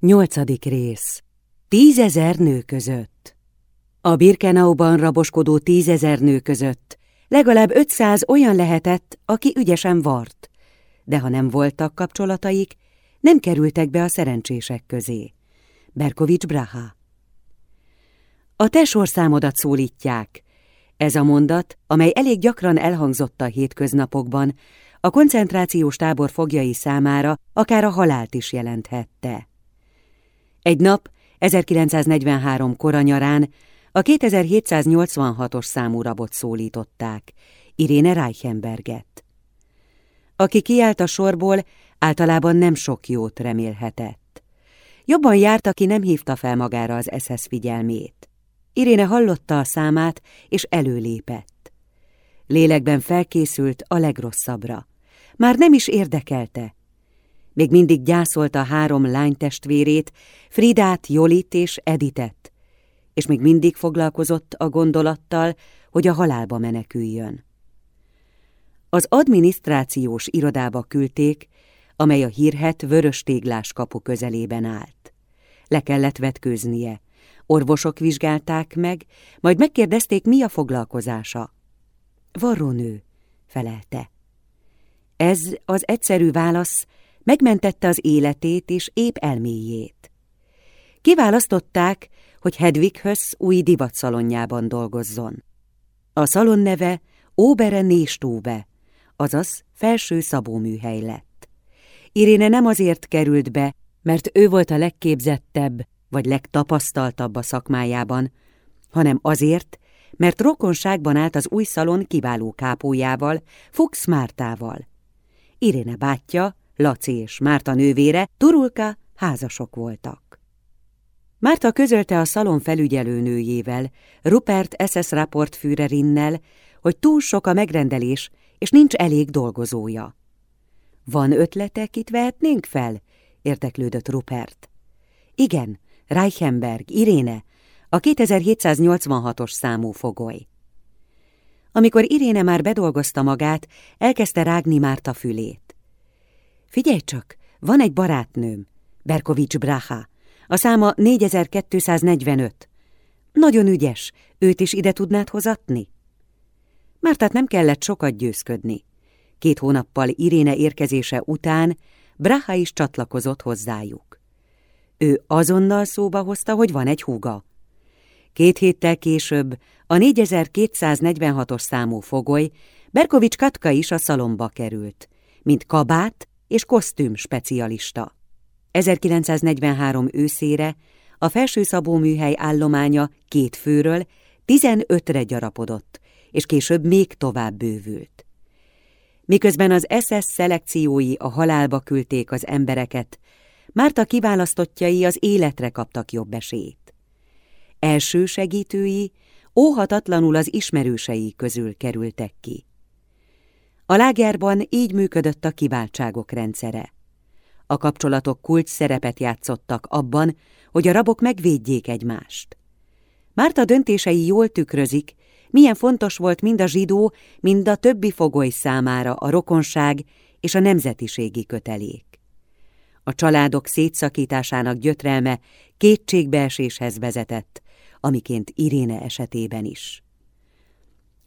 Nyolcadik rész. Tízezer nő között. A Birkenauban raboskodó tízezer nő között legalább ötszáz olyan lehetett, aki ügyesen vart, de ha nem voltak kapcsolataik, nem kerültek be a szerencsések közé. Berkovics Braha A te sorszámodat szólítják. Ez a mondat, amely elég gyakran elhangzott a hétköznapokban, a koncentrációs tábor fogjai számára akár a halált is jelenthette. Egy nap, 1943 koranyarán a 2786-os számú rabot szólították, Iréne Reichenberget. Aki kiállt a sorból, általában nem sok jót remélhetett. Jobban járt, aki nem hívta fel magára az SS figyelmét. Iréne hallotta a számát, és előlépett. Lélekben felkészült a legrosszabbra. Már nem is érdekelte, még mindig gyászolta három lánytestvérét, Fridát, Jolit és Editet, és még mindig foglalkozott a gondolattal, hogy a halálba meneküljön. Az adminisztrációs irodába küldték, amely a hírhet vörös téglás kapu közelében állt. Le kellett vetkőznie. Orvosok vizsgálták meg, majd megkérdezték, mi a foglalkozása. Varrónő, felelte. Ez az egyszerű válasz megmentette az életét és épp elméjét. Kiválasztották, hogy Hedwighöz új divatszalonjában dolgozzon. A szalon neve Óbere Néstóbe, azaz felső szabóműhely lett. Iréne nem azért került be, mert ő volt a legképzettebb vagy legtapasztaltabb a szakmájában, hanem azért, mert rokonságban állt az új szalon kiváló kápójával, Fuchs Mártával. Iréne bátyja, Laci és Márta nővére, Turulka házasok voltak. Márta közölte a szalon felügyelőnőjével, Rupert SS Führerinnel, hogy túl sok a megrendelés, és nincs elég dolgozója. Van ötlete, kit vehetnénk fel? érteklődött Rupert. Igen, Reichenberg, Iréne, a 2786-os számú fogoly. Amikor Iréne már bedolgozta magát, elkezdte rágni Márta fülét. Figyelj csak, van egy barátnőm, Berkovics Braha. A száma 4245. Nagyon ügyes, őt is ide tudnád hozatni? Mártát nem kellett sokat győzködni. Két hónappal Iréne érkezése után Braha is csatlakozott hozzájuk. Ő azonnal szóba hozta, hogy van egy húga. Két héttel később a 4246-os számú fogoly Berkovics Katka is a szalomba került, mint kabát és kosztüm specialista. 1943 őszére a felsőszabó műhely állománya két főről 15-re gyarapodott, és később még tovább bővült. Miközben az SS szelekciói a halálba küldték az embereket, Márta kiválasztottjai az életre kaptak jobb esélyt. Első segítői óhatatlanul az ismerősei közül kerültek ki. A lágerban így működött a kiváltságok rendszere. A kapcsolatok kult szerepet játszottak abban, hogy a rabok megvédjék egymást. Márta döntései jól tükrözik, milyen fontos volt mind a zsidó, mind a többi fogoly számára a rokonság és a nemzetiségi kötelék. A családok szétszakításának gyötrelme kétségbeeséshez vezetett, amiként Iréne esetében is.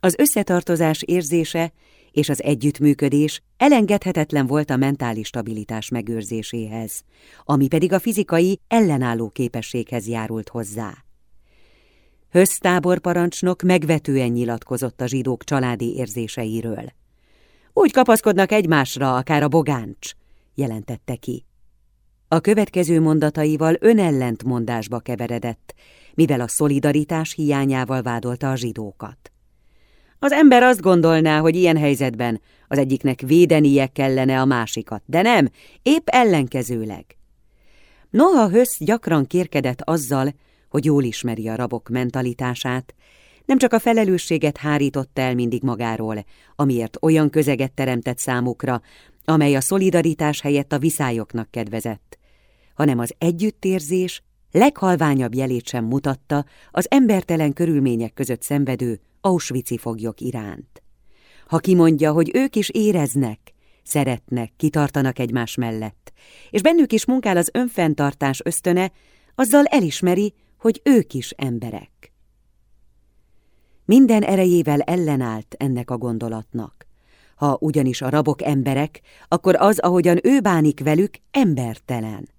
Az összetartozás érzése és az együttműködés elengedhetetlen volt a mentális stabilitás megőrzéséhez, ami pedig a fizikai ellenálló képességhez járult hozzá. Hösztáborparancsnok megvetően nyilatkozott a zsidók családi érzéseiről. Úgy kapaszkodnak egymásra, akár a bogáncs, jelentette ki. A következő mondataival önellentmondásba keveredett, mivel a szolidaritás hiányával vádolta a zsidókat. Az ember azt gondolná, hogy ilyen helyzetben az egyiknek védenie kellene a másikat, de nem, épp ellenkezőleg. Noha Hösz gyakran kérkedett azzal, hogy jól ismeri a rabok mentalitását, nem csak a felelősséget hárított el mindig magáról, amiért olyan közeget teremtett számukra, amely a szolidaritás helyett a viszályoknak kedvezett, hanem az együttérzés leghalványabb jelét sem mutatta az embertelen körülmények között szenvedő Auschwitz-i foglyok iránt. Ha kimondja, hogy ők is éreznek, szeretnek, kitartanak egymás mellett, és bennük is munkál az önfenntartás ösztöne, azzal elismeri, hogy ők is emberek. Minden erejével ellenállt ennek a gondolatnak. Ha ugyanis a rabok emberek, akkor az, ahogyan ő bánik velük, embertelen.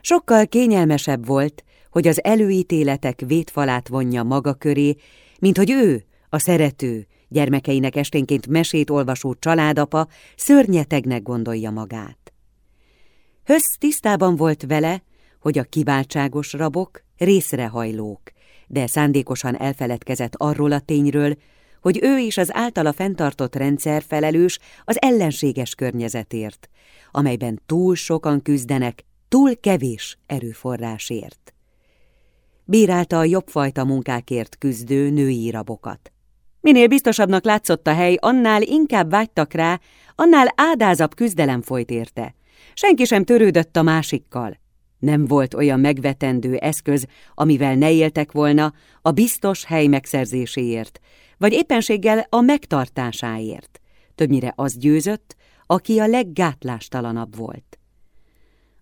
Sokkal kényelmesebb volt, hogy az előítéletek vétfalát vonja maga köré, mint hogy ő, a szerető, gyermekeinek esténként mesét olvasó családapa szörnyetegnek gondolja magát. Hösz tisztában volt vele, hogy a kiváltságos rabok részrehajlók, de szándékosan elfeledkezett arról a tényről, hogy ő is az általa fenntartott rendszer felelős az ellenséges környezetért, amelyben túl sokan küzdenek, túl kevés erőforrásért. Bírálta a jobbfajta munkákért küzdő női rabokat. Minél biztosabbnak látszott a hely, annál inkább vágytak rá, annál ádázabb küzdelem folyt érte. Senki sem törődött a másikkal. Nem volt olyan megvetendő eszköz, amivel ne éltek volna a biztos hely megszerzéséért, vagy éppenséggel a megtartásáért. Többnyire az győzött, aki a leggátlástalanabb volt.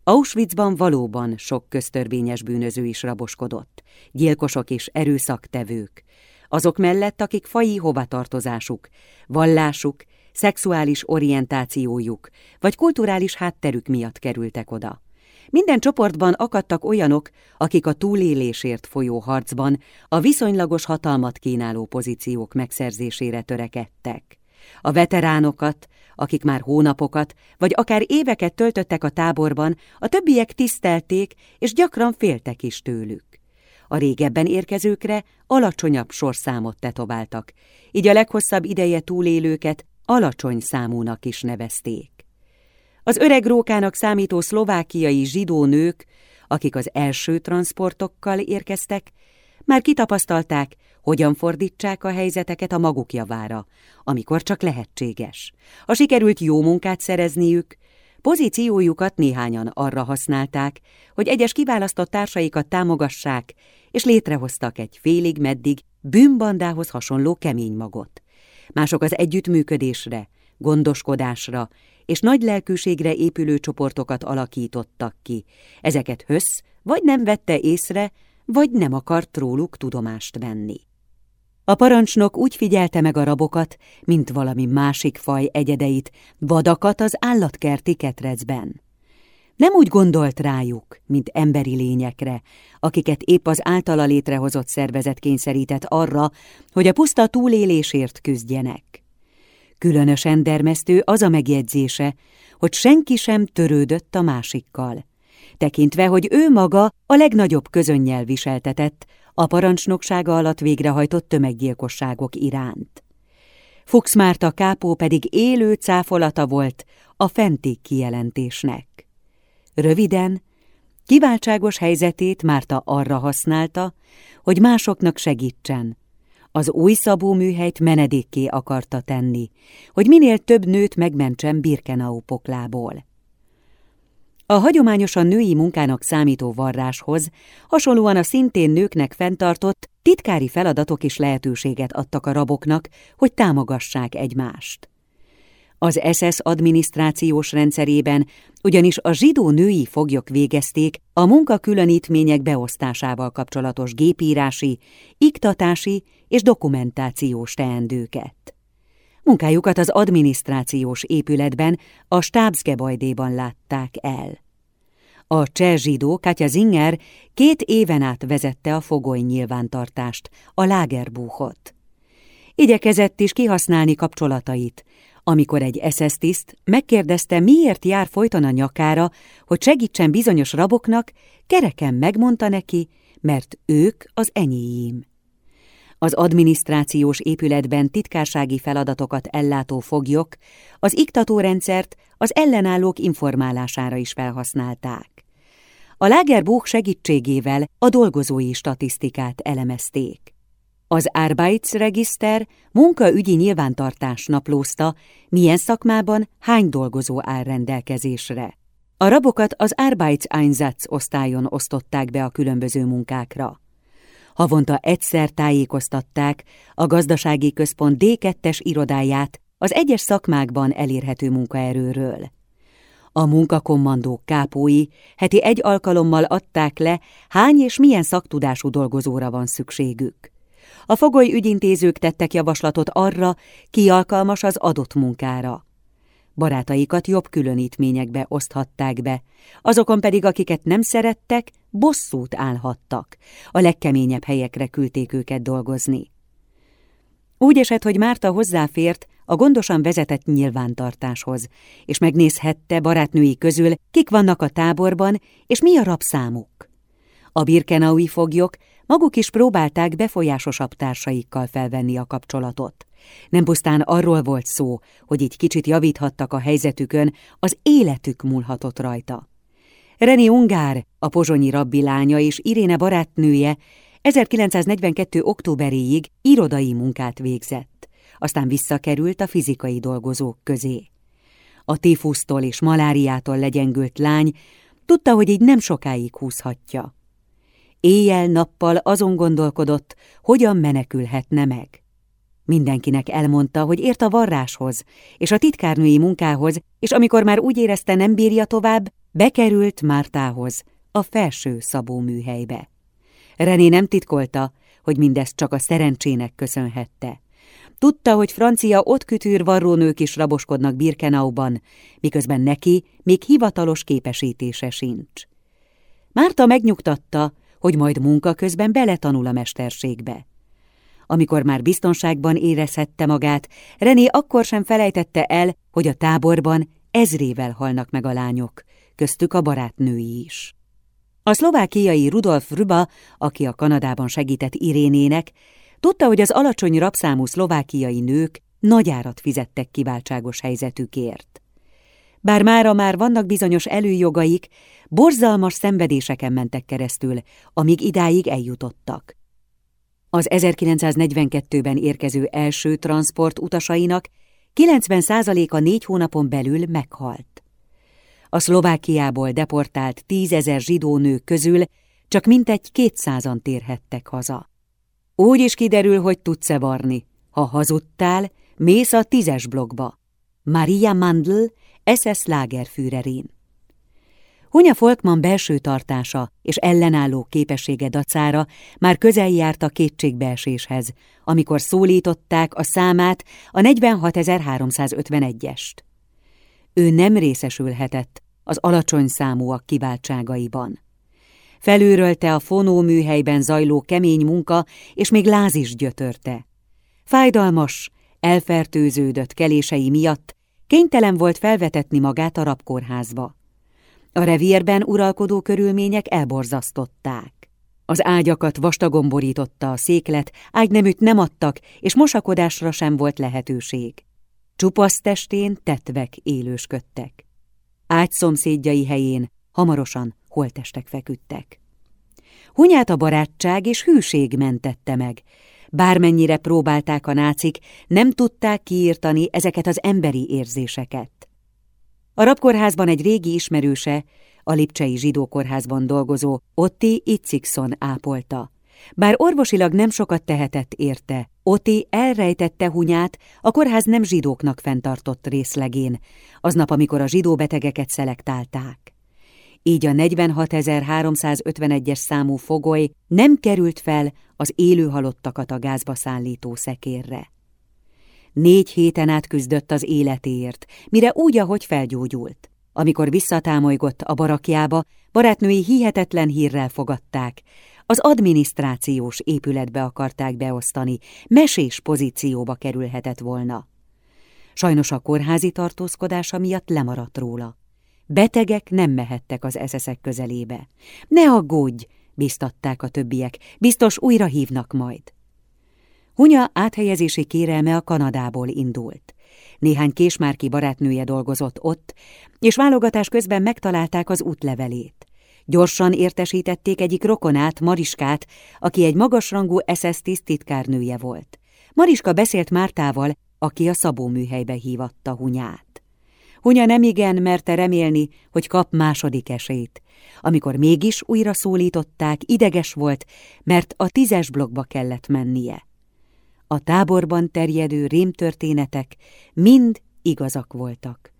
Auschwitzban valóban sok köztörvényes bűnöző is raboskodott, gyilkosok és erőszaktevők, azok mellett, akik fai hovatartozásuk, vallásuk, szexuális orientációjuk vagy kulturális hátterük miatt kerültek oda. Minden csoportban akadtak olyanok, akik a túlélésért folyó harcban a viszonylagos hatalmat kínáló pozíciók megszerzésére törekedtek. A veteránokat, akik már hónapokat, vagy akár éveket töltöttek a táborban, a többiek tisztelték, és gyakran féltek is tőlük. A régebben érkezőkre alacsonyabb sorszámot tetováltak, így a leghosszabb ideje túlélőket alacsony számúnak is nevezték. Az öreg rókának számító szlovákiai zsidó nők, akik az első transportokkal érkeztek, már kitapasztalták, hogyan fordítsák a helyzeteket a maguk javára, amikor csak lehetséges. A sikerült jó munkát szerezniük, pozíciójukat néhányan arra használták, hogy egyes kiválasztott társaikat támogassák, és létrehoztak egy félig meddig bűnbandához hasonló kemény magot. Mások az együttműködésre, gondoskodásra és nagy lelkűségre épülő csoportokat alakítottak ki. Ezeket hösz vagy nem vette észre, vagy nem akart róluk tudomást venni. A parancsnok úgy figyelte meg a rabokat, mint valami másik faj egyedeit, vadakat az állatkerti ketrecben. Nem úgy gondolt rájuk, mint emberi lényekre, akiket épp az általa létrehozott szervezet kényszerített arra, hogy a puszta túlélésért küzdjenek. Különösen dermesztő az a megjegyzése, hogy senki sem törődött a másikkal, tekintve, hogy ő maga a legnagyobb közönnyel viseltetett a parancsnoksága alatt végrehajtott tömeggyilkosságok iránt. Fuchs Márta kápó pedig élő cáfolata volt a fenti kijelentésnek. Röviden, kiváltságos helyzetét Márta arra használta, hogy másoknak segítsen, az új szabó műhelyt menedékké akarta tenni, hogy minél több nőt megmentsen Birkenau poklából. A hagyományosan női munkának számító varráshoz, hasonlóan a szintén nőknek fenntartott titkári feladatok is lehetőséget adtak a raboknak, hogy támogassák egymást. Az SS adminisztrációs rendszerében ugyanis a zsidó női foglyok végezték a munkakülönítmények beosztásával kapcsolatos gépírási, iktatási és dokumentációs teendőket. Munkájukat az adminisztrációs épületben, a stábszgebajdéban látták el. A cseh zsidó Katja Zinger két éven át vezette a fogoly nyilvántartást, a lágerbúhot. Igyekezett is kihasználni kapcsolatait, amikor egy SS tiszt megkérdezte, miért jár folyton a nyakára, hogy segítsen bizonyos raboknak, kereken megmondta neki, mert ők az enyéim. Az adminisztrációs épületben titkársági feladatokat ellátó foglyok az iktatórendszert az ellenállók informálására is felhasználták. A Lagerbuch segítségével a dolgozói statisztikát elemezték. Az Arbeitsregister munkaügyi nyilvántartás naplózta, milyen szakmában hány dolgozó áll rendelkezésre. A rabokat az Arbeitseinsatz osztályon osztották be a különböző munkákra. Havonta egyszer tájékoztatták a gazdasági központ D2-es irodáját az egyes szakmákban elérhető munkaerőről. A munkakommandók kápói heti egy alkalommal adták le, hány és milyen szaktudású dolgozóra van szükségük. A fogoly ügyintézők tettek javaslatot arra, ki alkalmas az adott munkára. Barátaikat jobb különítményekbe oszthatták be, azokon pedig, akiket nem szerettek, bosszút állhattak, a legkeményebb helyekre küldték őket dolgozni. Úgy esett, hogy Márta hozzáfért a gondosan vezetett nyilvántartáshoz, és megnézhette barátnői közül, kik vannak a táborban, és mi a rabszámuk. A birkenaui foglyok maguk is próbálták befolyásosabb társaikkal felvenni a kapcsolatot. Nem pusztán arról volt szó, hogy így kicsit javíthattak a helyzetükön, az életük múlhatott rajta. Reni Ungár, a pozsonyi rabbi lánya és Iréne barátnője 1942. októberéig irodai munkát végzett, aztán visszakerült a fizikai dolgozók közé. A tifusztól és maláriától legyengült lány tudta, hogy így nem sokáig húzhatja. Éjjel-nappal azon gondolkodott, hogyan menekülhetne meg. Mindenkinek elmondta, hogy ért a varráshoz és a titkárnői munkához, és amikor már úgy érezte nem bírja tovább, bekerült Mártához, a felső szabó műhelybe. René nem titkolta, hogy mindezt csak a szerencsének köszönhette. Tudta, hogy francia ott kütűr varrónők is raboskodnak Birkenauban, miközben neki még hivatalos képesítése sincs. Márta megnyugtatta, hogy majd munka közben beletanul a mesterségbe. Amikor már biztonságban érezhette magát, René akkor sem felejtette el, hogy a táborban ezrével halnak meg a lányok, köztük a barátnői is. A szlovákiai Rudolf Ruba, aki a Kanadában segített Irénének, tudta, hogy az alacsony rabszámú szlovákiai nők nagy árat fizettek kiváltságos helyzetükért. Bár mára már vannak bizonyos előjogaik, borzalmas szenvedéseken mentek keresztül, amíg idáig eljutottak. Az 1942-ben érkező első transport utasainak 90%-a négy hónapon belül meghalt. A Szlovákiából deportált tízezer zsidó nő közül csak mintegy kétszázan térhettek haza. Úgy is kiderül, hogy tudsz-e varni. Ha hazudtál, mész a tízes blogba. Maria Mandl, SS Lagerführerin. Hunya Folkman belső tartása és ellenálló képessége dacára már közel járt a kétségbeeséshez, amikor szólították a számát a 46351-est. Ő nem részesülhetett az alacsony számúak kiváltságaiban. Felőrölte a fonóműhelyben zajló kemény munka, és még láz is gyötörte. Fájdalmas, elfertőződött kelései miatt kénytelen volt felvetetni magát a rabkórházba. A revérben uralkodó körülmények elborzasztották. Az ágyakat vastagon borította a széklet, ágyneműt nem adtak, és mosakodásra sem volt lehetőség. Csupasz testén tetvek élősködtek. Ágy szomszédjai helyén hamarosan holtestek feküdtek. Hunyát a barátság és hűség mentette meg. Bármennyire próbálták a nácik, nem tudták kiírtani ezeket az emberi érzéseket. A rabkórházban egy régi ismerőse, a Lipcsei zsidókórházban dolgozó Otti Itzikson ápolta. Bár orvosilag nem sokat tehetett érte, Oti elrejtette hunyát a kórház nem zsidóknak fenntartott részlegén, aznap, amikor a zsidó betegeket szelektálták. Így a 46.351-es számú fogoly nem került fel az élő halottakat a gázba szállító szekérre. Négy héten át küzdött az életéért, mire úgy, ahogy felgyógyult. Amikor visszatámolygott a barakjába, barátnői hihetetlen hírrel fogadták. Az adminisztrációs épületbe akarták beosztani, mesés pozícióba kerülhetett volna. Sajnos a kórházi tartózkodása miatt lemaradt róla. Betegek nem mehettek az eszeszek közelébe. Ne aggódj, biztatták a többiek, biztos újra hívnak majd. Hunya áthelyezési kérelme a Kanadából indult. Néhány késmárki barátnője dolgozott ott, és válogatás közben megtalálták az útlevelét. Gyorsan értesítették egyik rokonát, Mariskát, aki egy magasrangú SS tisztitkárnője volt. Mariska beszélt Mártával, aki a szabóműhelybe hívatta Hunyát. Hunya nem igen merte remélni, hogy kap második esélyt. Amikor mégis újra szólították, ideges volt, mert a tízes blokkba kellett mennie. A táborban terjedő rémtörténetek mind igazak voltak.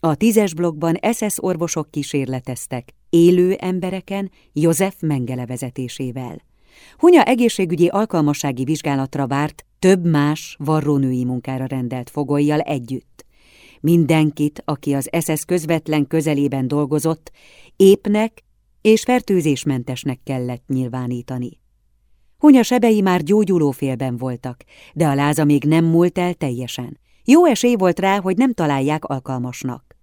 A tízes blokkban SS orvosok kísérleteztek, élő embereken József Mengele vezetésével. Hunya egészségügyi alkalmassági vizsgálatra várt több más varrónői munkára rendelt fogolyjal együtt. Mindenkit, aki az SS közvetlen közelében dolgozott, épnek és fertőzésmentesnek kellett nyilvánítani. Hunya sebei már gyógyulófélben voltak, de a láza még nem múlt el teljesen. Jó esély volt rá, hogy nem találják alkalmasnak.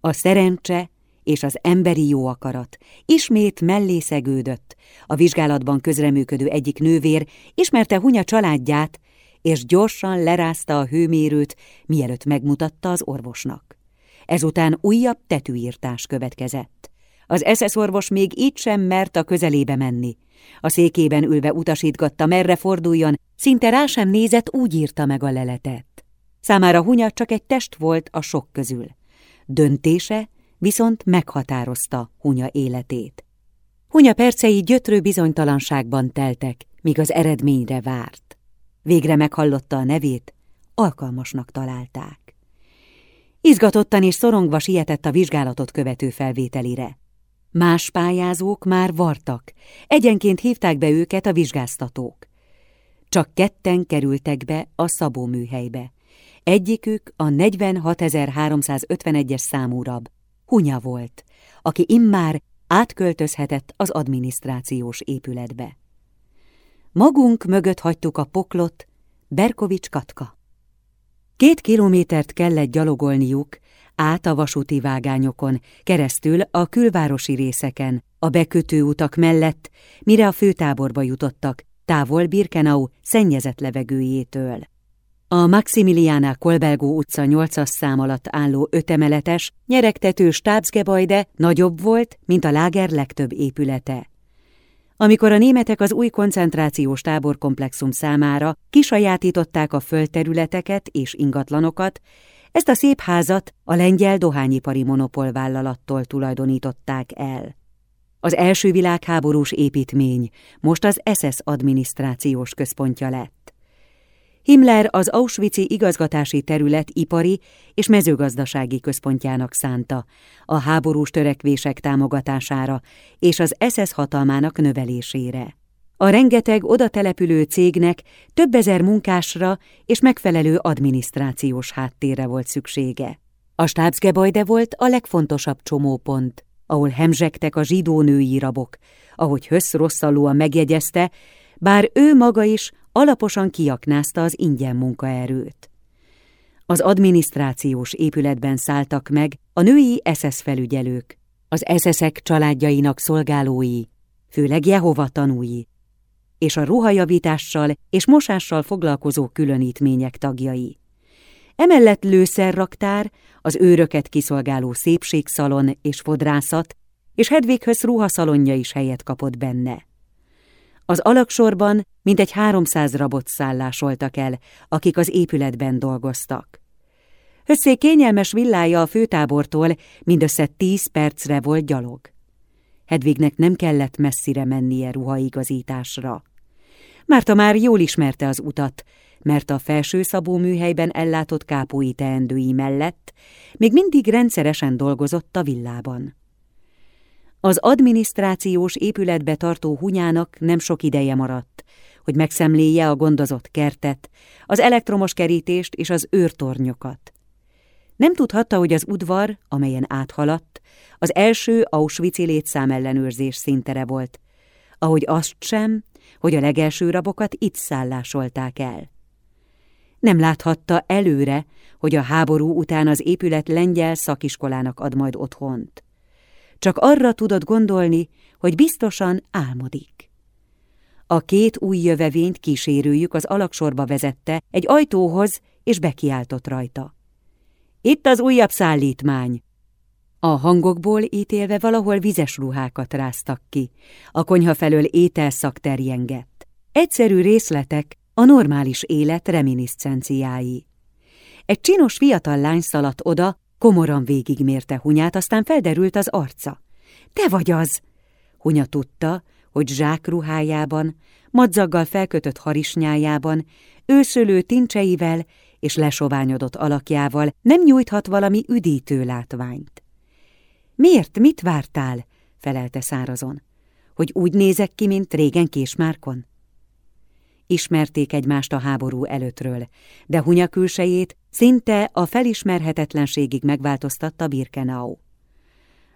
A szerencse és az emberi jó akarat ismét mellé szegődött. A vizsgálatban közreműködő egyik nővér ismerte Hunya családját, és gyorsan lerázta a hőmérőt, mielőtt megmutatta az orvosnak. Ezután újabb tetűírtás következett. Az SS orvos még így sem mert a közelébe menni. A székében ülve utasítgatta, merre forduljon, szinte rá sem nézett, úgy írta meg a leletet. Számára Hunya csak egy test volt a sok közül. Döntése viszont meghatározta Hunya életét. Hunya percei gyötrő bizonytalanságban teltek, míg az eredményre várt. Végre meghallotta a nevét, alkalmasnak találták. Izgatottan és szorongva sietett a vizsgálatot követő felvételire. Más pályázók már vartak, egyenként hívták be őket a vizsgáztatók. Csak ketten kerültek be a Szabó műhelybe. Egyikük a 46351-es számú rab, Hunya volt, aki immár átköltözhetett az adminisztrációs épületbe. Magunk mögött hagytuk a poklot, Berkovics Katka. Két kilométert kellett gyalogolniuk, át a vasúti vágányokon, keresztül a külvárosi részeken, a bekötő utak mellett, mire a főtáborba jutottak, távol Birkenau szennyezett levegőjétől. A Maximiliana Kolbelgó utca 8-as szám alatt álló ötemeletes, nyeregtető stábszgebajde nagyobb volt, mint a láger legtöbb épülete. Amikor a németek az új koncentrációs táborkomplexum számára kisajátították a földterületeket és ingatlanokat, ezt a szép házat a lengyel dohányipari monopolvállalattól tulajdonították el. Az első világháborús építmény most az SS adminisztrációs központja lett. Himmler az Auschwitz-i igazgatási terület ipari és mezőgazdasági központjának szánta, a háborús törekvések támogatására és az SS hatalmának növelésére. A rengeteg oda települő cégnek több ezer munkásra és megfelelő adminisztrációs háttérre volt szüksége. A stábszgebajde volt a legfontosabb csomópont, ahol hemzsegtek a zsidó női rabok, ahogy Hösz rosszallóan megjegyezte, bár ő maga is alaposan kiaknázta az ingyen munkaerőt. Az adminisztrációs épületben szálltak meg a női SS felügyelők, az SS-ek családjainak szolgálói, főleg Jehova tanúi, és a ruhajavítással és mosással foglalkozó különítmények tagjai. Emellett lőszerraktár, az őröket kiszolgáló szépségszalon és fodrászat, és Hedvighöz ruhaszalonja is helyet kapott benne. Az alaksorban mintegy háromszáz rabot szállásoltak el, akik az épületben dolgoztak. Összé kényelmes villája a főtábortól mindössze tíz percre volt gyalog. Hedvignek nem kellett messzire mennie ruhaigazításra. Márta már jól ismerte az utat, mert a felső szabó műhelyben ellátott kápói teendői mellett még mindig rendszeresen dolgozott a villában. Az adminisztrációs épületbe tartó hunyának nem sok ideje maradt, hogy megszemléje a gondozott kertet, az elektromos kerítést és az őrtornyokat. Nem tudhatta, hogy az udvar, amelyen áthaladt, az első Auschwitz-i létszámellenőrzés szintere volt, ahogy azt sem, hogy a legelső rabokat itt szállásolták el. Nem láthatta előre, hogy a háború után az épület lengyel szakiskolának ad majd otthont. Csak arra tudott gondolni, hogy biztosan álmodik. A két új jövevényt kísérőjük az alaksorba vezette egy ajtóhoz, és bekiáltott rajta. Itt az újabb szállítmány! A hangokból ítélve valahol vizes ruhákat ráztak ki, a konyha felől ételszak terjengett. Egyszerű részletek, a normális élet reminiscenciái. Egy csinos fiatal lány szaladt oda, komoran végigmérte Hunyát, aztán felderült az arca. Te vagy az! Hunya tudta, hogy zsák ruhájában, madzaggal felkötött harisnyájában, őszölő tincseivel és lesoványodott alakjával nem nyújthat valami üdítő látványt. Miért, mit vártál? felelte szárazon. Hogy úgy nézek ki, mint régen Késmárkon? Ismerték egymást a háború előttről, de Hunya külsejét szinte a felismerhetetlenségig megváltoztatta Birkenau.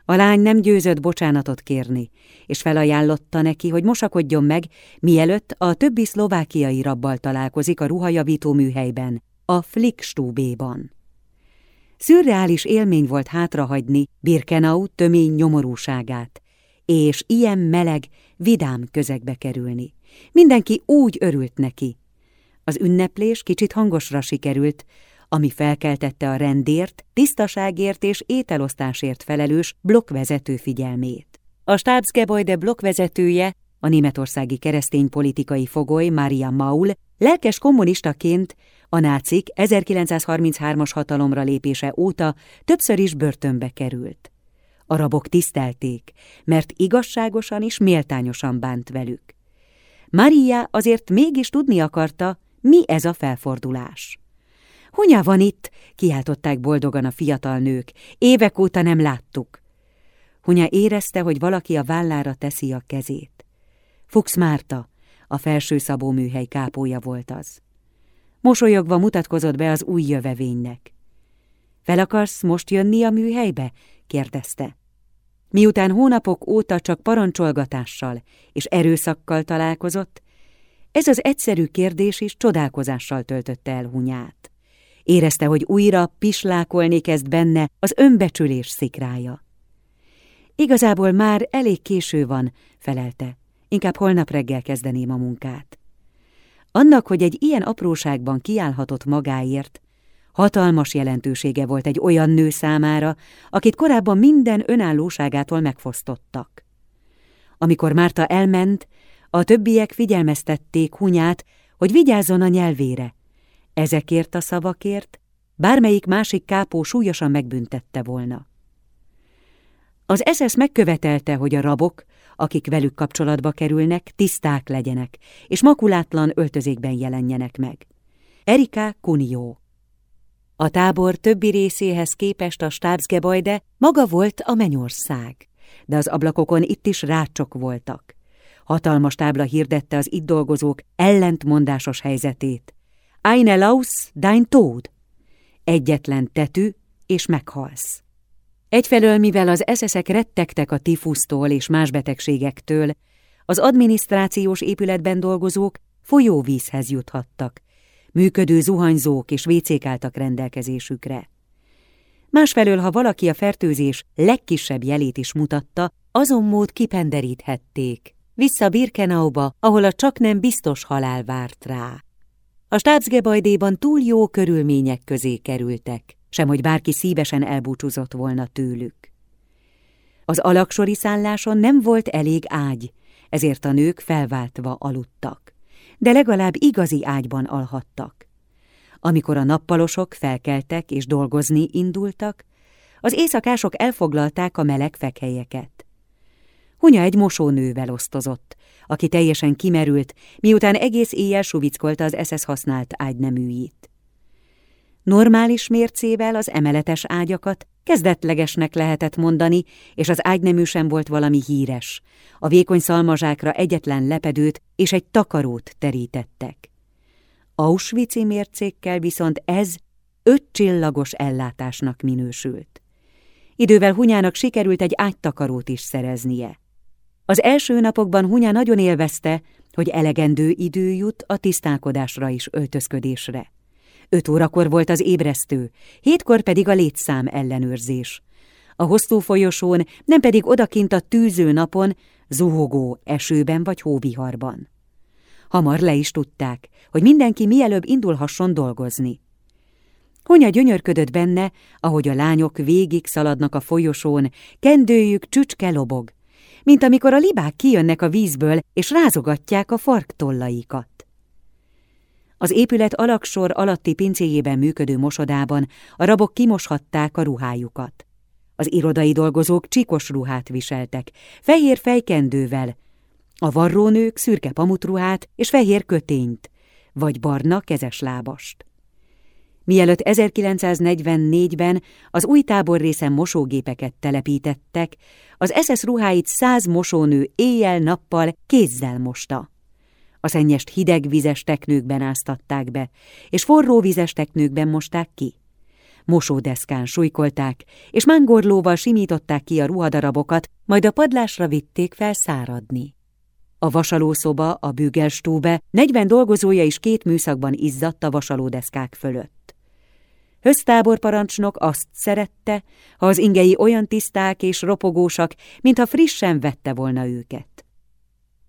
A lány nem győzött bocsánatot kérni, és felajánlotta neki, hogy mosakodjon meg, mielőtt a többi szlovákiai rabbal találkozik a ruhajavító műhelyben, a Flickstúbéban. Szürreális élmény volt hátrahagyni Birkenau tömény nyomorúságát, és ilyen meleg, vidám közegbe kerülni. Mindenki úgy örült neki. Az ünneplés kicsit hangosra sikerült, ami felkeltette a rendért, tisztaságért és ételosztásért felelős blokkvezető figyelmét. A Stabsgebäude blokkvezetője, a németországi keresztény politikai fogoly Maria Maul lelkes kommunistaként a nácik 1933-as hatalomra lépése óta többször is börtönbe került. A rabok tisztelték, mert igazságosan és méltányosan bánt velük. Maria azért mégis tudni akarta, mi ez a felfordulás. Hunya van itt, kiáltották boldogan a fiatal nők. Évek óta nem láttuk. Hunya érezte, hogy valaki a vállára teszi a kezét. Fuchs Márta, a felső szabó műhely kápója volt az. Mosolyogva mutatkozott be az új jövevénynek. Fel akarsz most jönni a műhelybe? kérdezte. Miután hónapok óta csak parancsolgatással és erőszakkal találkozott, ez az egyszerű kérdés is csodálkozással töltötte el Hunyát. Érezte, hogy újra pislákolni kezd benne az önbecsülés szikrája. Igazából már elég késő van, felelte. Inkább holnap reggel kezdeném a munkát. Annak, hogy egy ilyen apróságban kiállhatott magáért, hatalmas jelentősége volt egy olyan nő számára, akit korábban minden önállóságától megfosztottak. Amikor Márta elment, a többiek figyelmeztették Hunyát, hogy vigyázzon a nyelvére, Ezekért a szavakért bármelyik másik kápó súlyosan megbüntette volna. Az SS megkövetelte, hogy a rabok, akik velük kapcsolatba kerülnek, tiszták legyenek, és makulátlan öltözékben jelenjenek meg. Erika Kunió A tábor többi részéhez képest a stábsgebajde maga volt a mennyország, de az ablakokon itt is rácsok voltak. Hatalmas tábla hirdette az itt dolgozók ellentmondásos helyzetét, Eine Laus, dein Tod. Egyetlen tetű, és meghalsz. Egyfelől, mivel az eszeszek rettegtek a tifusztól és más betegségektől, az adminisztrációs épületben dolgozók folyóvízhez juthattak, működő zuhanyzók és vécék álltak rendelkezésükre. Másfelől, ha valaki a fertőzés legkisebb jelét is mutatta, azon mód kipenderíthették, vissza Birkenauba, ahol a csak nem biztos halál várt rá. A stábsgebajdéban túl jó körülmények közé kerültek, sem hogy bárki szívesen elbúcsúzott volna tőlük. Az alaksori szálláson nem volt elég ágy, ezért a nők felváltva aludtak, de legalább igazi ágyban alhattak. Amikor a nappalosok felkeltek és dolgozni indultak, az éjszakások elfoglalták a meleg fekhelyeket. Hunya egy mosónővel osztozott, aki teljesen kimerült, miután egész éjjel suvickolta az SS használt ágyneműjét. Normális mércével az emeletes ágyakat kezdetlegesnek lehetett mondani, és az ágynemű sem volt valami híres. A vékony szalmazsákra egyetlen lepedőt és egy takarót terítettek. Auschwitz-i mércékkel viszont ez öt csillagos ellátásnak minősült. Idővel Hunyának sikerült egy ágytakarót is szereznie. Az első napokban Hunya nagyon élvezte, hogy elegendő idő jut a tisztálkodásra és öltözködésre. Öt órakor volt az ébresztő, hétkor pedig a létszám ellenőrzés. A hosszú folyosón, nem pedig odakint a tűző napon, zuhogó esőben vagy hóviharban. Hamar le is tudták, hogy mindenki mielőbb indulhasson dolgozni. Hunya gyönyörködött benne, ahogy a lányok végig szaladnak a folyosón, kendőjük csücske lobog, mint amikor a libák kijönnek a vízből, és rázogatják a farktollaikat. Az épület alaksor alatti pincéjében működő mosodában a rabok kimoshatták a ruhájukat. Az irodai dolgozók csikos ruhát viseltek, fehér fejkendővel, a varrónők szürke pamutruhát és fehér kötényt, vagy barna kezes lábast. Mielőtt 1944-ben az új tábor részen mosógépeket telepítettek, az SS ruháit száz mosónő éjjel-nappal kézzel mosta. A szennyest hideg vizes teknőkben áztatták be, és forró vizes teknőkben mosták ki. Mosódeszkán súlykolták, és mángorlóval simították ki a ruhadarabokat, majd a padlásra vitték fel száradni. A vasalószoba, a bügelstúbe, 40 dolgozója is két műszakban izzadt a vasalódeszkák fölött. Hösztáborparancsnok azt szerette, ha az ingei olyan tiszták és ropogósak, mintha frissen vette volna őket.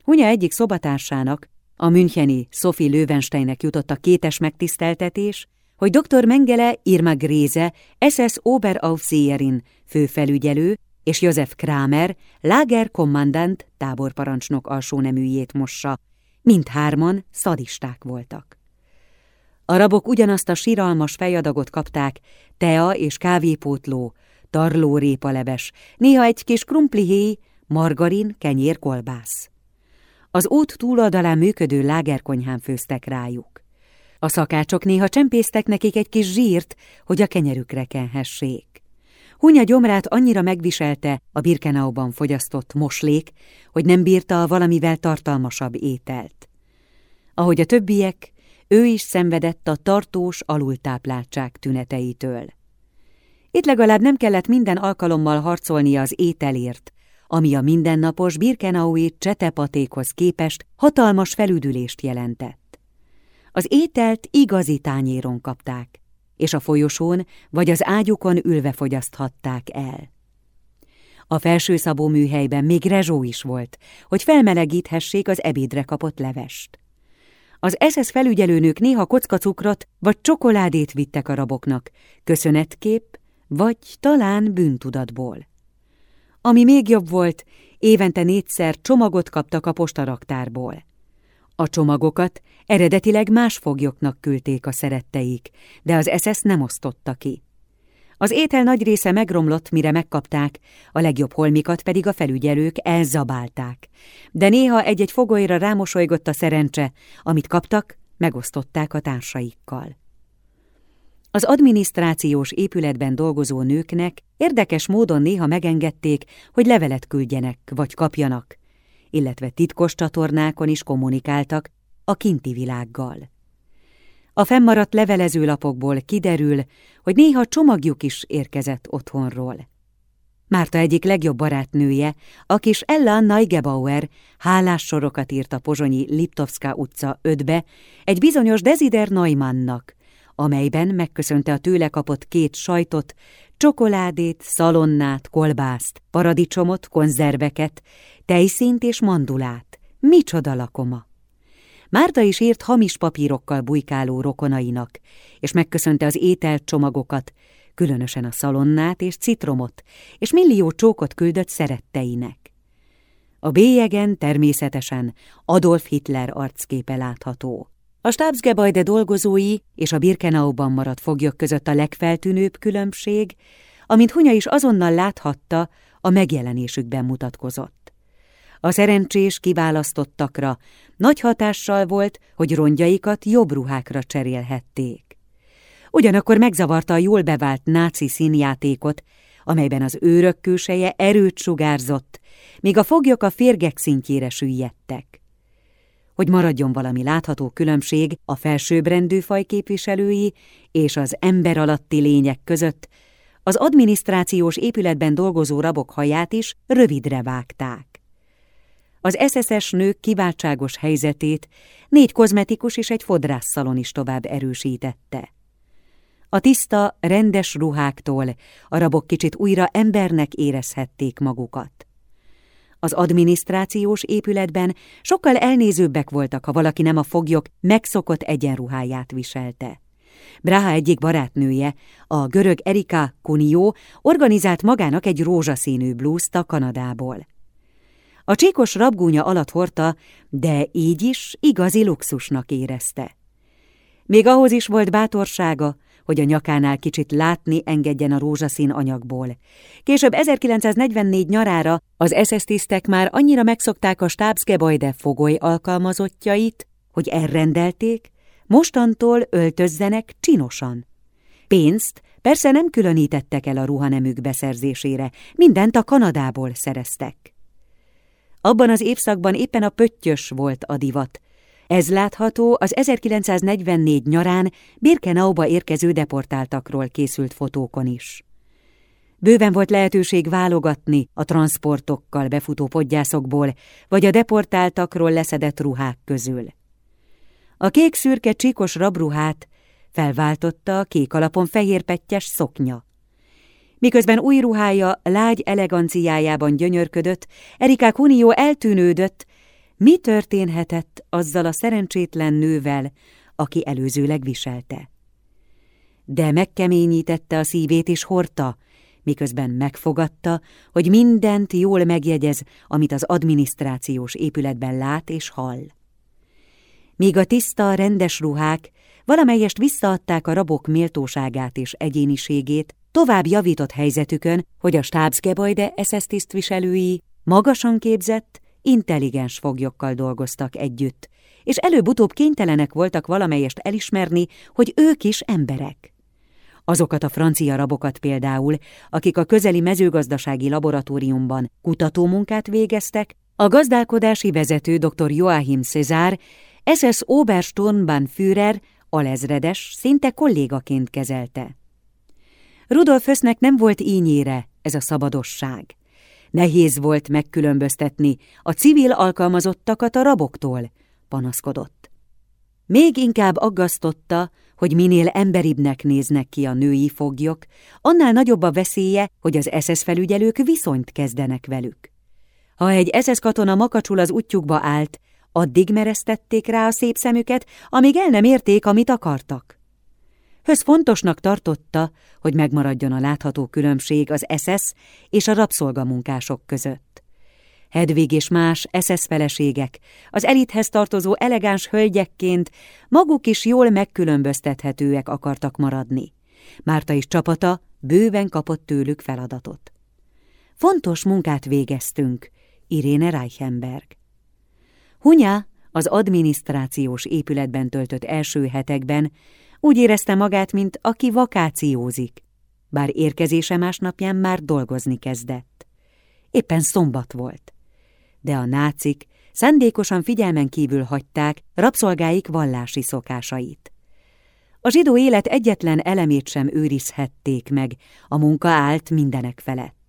Hunya egyik szobatársának, a Müncheni Sophie Löwensteinnek jutott a kétes megtiszteltetés, hogy dr. Mengele Irma Gréze, SS Oberaufseherin főfelügyelő, és József Kramer, Lagerkommandant táborparancsnok alsó neműjét mossa, mindhárman szadisták voltak. A rabok ugyanazt a siralmas fejadagot kapták, tea és kávépótló, tarló répaleves, néha egy kis krumplihéj, margarin, kenyér, kolbász. Az út túloldalán működő lágerkonyhán főztek rájuk. A szakácsok néha csempésztek nekik egy kis zsírt, hogy a kenyerükre kenhessék. Hunya gyomrát annyira megviselte a Birkenauban fogyasztott moslék, hogy nem bírta a valamivel tartalmasabb ételt. Ahogy a többiek, ő is szenvedett a tartós alultápláltság tüneteitől. Itt legalább nem kellett minden alkalommal harcolnia az ételért, ami a mindennapos Birkenaui csetepatékhoz képest hatalmas felüdülést jelentett. Az ételt igazi tányéron kapták, és a folyosón vagy az ágyukon ülve fogyaszthatták el. A felső szabó műhelyben még rezsó is volt, hogy felmelegíthessék az ebédre kapott levest. Az SS felügyelőnők néha kockacukrot vagy csokoládét vittek a raboknak, köszönetkép vagy talán bűntudatból. Ami még jobb volt, évente négyszer csomagot kaptak a postaraktárból. A csomagokat eredetileg más foglyoknak küldték a szeretteik, de az SS nem osztotta ki. Az étel nagy része megromlott, mire megkapták, a legjobb holmikat pedig a felügyelők elzabálták. De néha egy-egy fogolyra rámosolygott a szerencse, amit kaptak, megosztották a társaikkal. Az adminisztrációs épületben dolgozó nőknek érdekes módon néha megengedték, hogy levelet küldjenek vagy kapjanak, illetve titkos csatornákon is kommunikáltak a kinti világgal. A fennmaradt levelezőlapokból kiderül, hogy néha csomagjuk is érkezett otthonról. Márta egyik legjobb barátnője, a kis Ella Neigebauer hálás sorokat írt a pozsonyi Liptovska utca 5-be egy bizonyos Desider Neumannnak, amelyben megköszönte a tőle kapott két sajtot, csokoládét, szalonnát, kolbászt, paradicsomot, konzerveket, tejszínt és mandulát. Micsoda lakoma! Márta is írt hamis papírokkal bujkáló rokonainak, és megköszönte az ételcsomagokat, különösen a szalonnát és citromot, és millió csókot küldött szeretteinek. A bélyegen természetesen Adolf Hitler arcképe látható. A stábsgebajde dolgozói és a Birkenauban maradt foglyok között a legfeltűnőbb különbség, amint Hunya is azonnal láthatta, a megjelenésükben mutatkozott. A szerencsés kiválasztottakra nagy hatással volt, hogy rongyaikat jobb ruhákra cserélhették. Ugyanakkor megzavarta a jól bevált náci színjátékot, amelyben az őrök külseje erőt sugárzott, míg a foglyok a férgek szintjére süllyedtek hogy maradjon valami látható különbség a felsőbbrendű faj képviselői és az ember alatti lények között, az adminisztrációs épületben dolgozó rabok haját is rövidre vágták. Az SZSZ nők kiváltságos helyzetét négy kozmetikus és egy fodrásszalon is tovább erősítette. A tiszta, rendes ruháktól a rabok kicsit újra embernek érezhették magukat. Az adminisztrációs épületben sokkal elnézőbbek voltak, ha valaki nem a foglyok megszokott egyenruháját viselte. Braha egyik barátnője, a görög Erika Kunió organizált magának egy rózsaszínű blúzt a Kanadából. A csíkos rabgúnya alatt hordta, de így is igazi luxusnak érezte. Még ahhoz is volt bátorsága, hogy a nyakánál kicsit látni engedjen a rózsaszín anyagból. Később 1944 nyarára az SS tisztek már annyira megszokták a stábszgebajde fogoly alkalmazottjait, hogy elrendelték, mostantól öltözzenek csinosan. Pénzt persze nem különítettek el a ruhanemük beszerzésére, mindent a Kanadából szereztek. Abban az évszakban éppen a pöttyös volt a divat. Ez látható az 1944 nyarán Birkenauba érkező deportáltakról készült fotókon is. Bőven volt lehetőség válogatni a transportokkal befutó podgyászokból, vagy a deportáltakról leszedett ruhák közül. A kék-szürke csíkos rabruhát felváltotta a kék alapon fehérpettyes szoknya. Miközben új ruhája lágy eleganciájában gyönyörködött, Erikák Unió eltűnődött, mi történhetett azzal a szerencsétlen nővel, aki előzőleg viselte. De megkeményítette a szívét és hordta, miközben megfogadta, hogy mindent jól megjegyez, amit az adminisztrációs épületben lát és hall. Míg a tiszta, rendes ruhák valamelyest visszaadták a rabok méltóságát és egyéniségét, tovább javított helyzetükön, hogy a stábszgebajde SS tisztviselői magasan képzett, intelligens foglyokkal dolgoztak együtt, és előbb-utóbb kénytelenek voltak valamelyest elismerni, hogy ők is emberek. Azokat a francia rabokat például, akik a közeli mezőgazdasági laboratóriumban kutatómunkát végeztek, a gazdálkodási vezető dr. Joachim Cézár, SS Obersturmbannführer, alezredes, szinte kollégaként kezelte. Rudolf Hösznek nem volt ínyére ez a szabadosság. Nehéz volt megkülönböztetni a civil alkalmazottakat a raboktól, panaszkodott. Még inkább aggasztotta, hogy minél emberibbnek néznek ki a női foglyok, annál nagyobb a veszélye, hogy az SS felügyelők viszonyt kezdenek velük. Ha egy SS katona makacsul az útjukba állt, addig mereztették rá a szép szemüket, amíg el nem érték, amit akartak. Höz fontosnak tartotta, hogy megmaradjon a látható különbség az SS és a rabszolgamunkások között. Hedvig és más SS feleségek, az elithez tartozó elegáns hölgyekként maguk is jól megkülönböztethetőek akartak maradni. Márta is csapata bőven kapott tőlük feladatot. Fontos munkát végeztünk, Iréne Reichenberg. Hunya az adminisztrációs épületben töltött első hetekben úgy érezte magát, mint aki vakációzik, bár érkezése másnapján már dolgozni kezdett. Éppen szombat volt, de a nácik szándékosan figyelmen kívül hagyták rabszolgáik vallási szokásait. A zsidó élet egyetlen elemét sem őrizhették meg, a munka állt mindenek felett.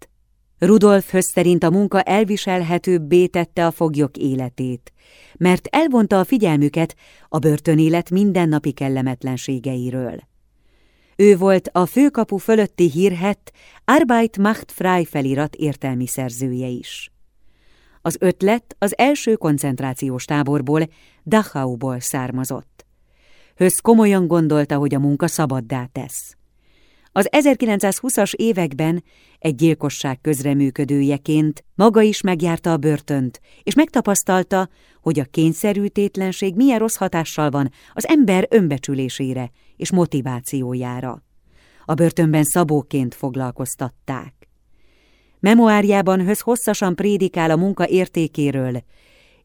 Rudolf Hösz szerint a munka elviselhetőbbé tette a foglyok életét, mert elvonta a figyelmüket a börtönélet mindennapi kellemetlenségeiről. Ő volt a főkapu fölötti hírhet Arbeit macht frei felirat értelmi szerzője is. Az ötlet az első koncentrációs táborból, Dachauból származott. Hösz komolyan gondolta, hogy a munka szabaddá tesz. Az 1920-as években egy gyilkosság közreműködőjeként maga is megjárta a börtönt, és megtapasztalta, hogy a kényszerültétlenség milyen rossz hatással van az ember önbecsülésére és motivációjára. A börtönben szabóként foglalkoztatták. Memoárjában Hösz hosszasan prédikál a munka értékéről,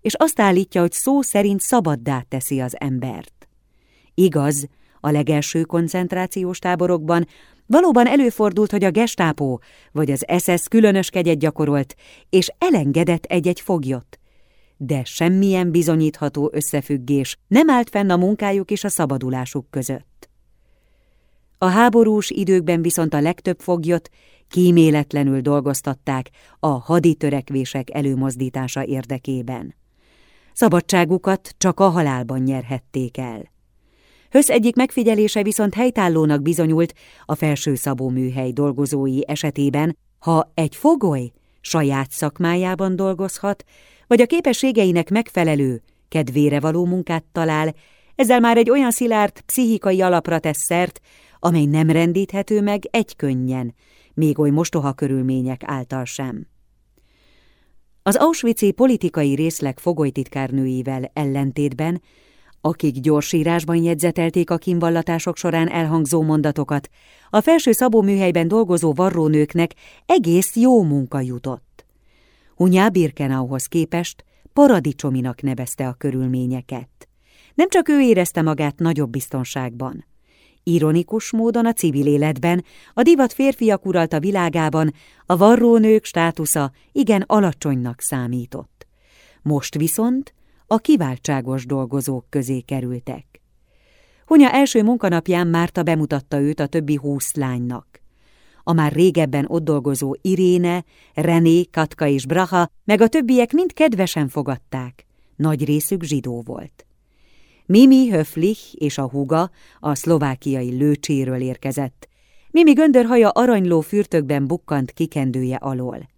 és azt állítja, hogy szó szerint szabaddá teszi az embert. Igaz, a legelső koncentrációs táborokban Valóban előfordult, hogy a gestápó vagy az SS különös kegyet gyakorolt, és elengedett egy-egy foglyot. De semmilyen bizonyítható összefüggés nem állt fenn a munkájuk és a szabadulásuk között. A háborús időkben viszont a legtöbb foglyot kíméletlenül dolgoztatták a haditörekvések előmozdítása érdekében. Szabadságukat csak a halálban nyerhették el. Hösz egyik megfigyelése viszont helytállónak bizonyult a felső szabó műhely dolgozói esetében, ha egy fogoly saját szakmájában dolgozhat, vagy a képességeinek megfelelő, kedvére való munkát talál, ezzel már egy olyan szilárd pszichikai alapra tesz szert, amely nem rendíthető meg egy könnyen, még oly mostoha körülmények által sem. Az Auschwitz-i politikai részleg fogolytitkárnőivel ellentétben akik gyorsírásban jegyzetelték a kínvallatások során elhangzó mondatokat, a felső szabóműhelyben dolgozó varrónőknek egész jó munka jutott. Hunyá Birkenauhoz képest paradicsominak nevezte a körülményeket. Nem csak ő érezte magát nagyobb biztonságban. Ironikus módon a civil életben, a divat férfiak uralta világában a varrónők státusza igen alacsonynak számított. Most viszont a kiváltságos dolgozók közé kerültek. Hunya első munkanapján Márta bemutatta őt a többi húsz lánynak. A már régebben ott dolgozó Iréne, René, Katka és Braha, meg a többiek mind kedvesen fogadták. Nagy részük zsidó volt. Mimi Höflich és a húga a szlovákiai lőcséről érkezett. Mimi göndörhaja aranyló fürtökben bukkant kikendője alól.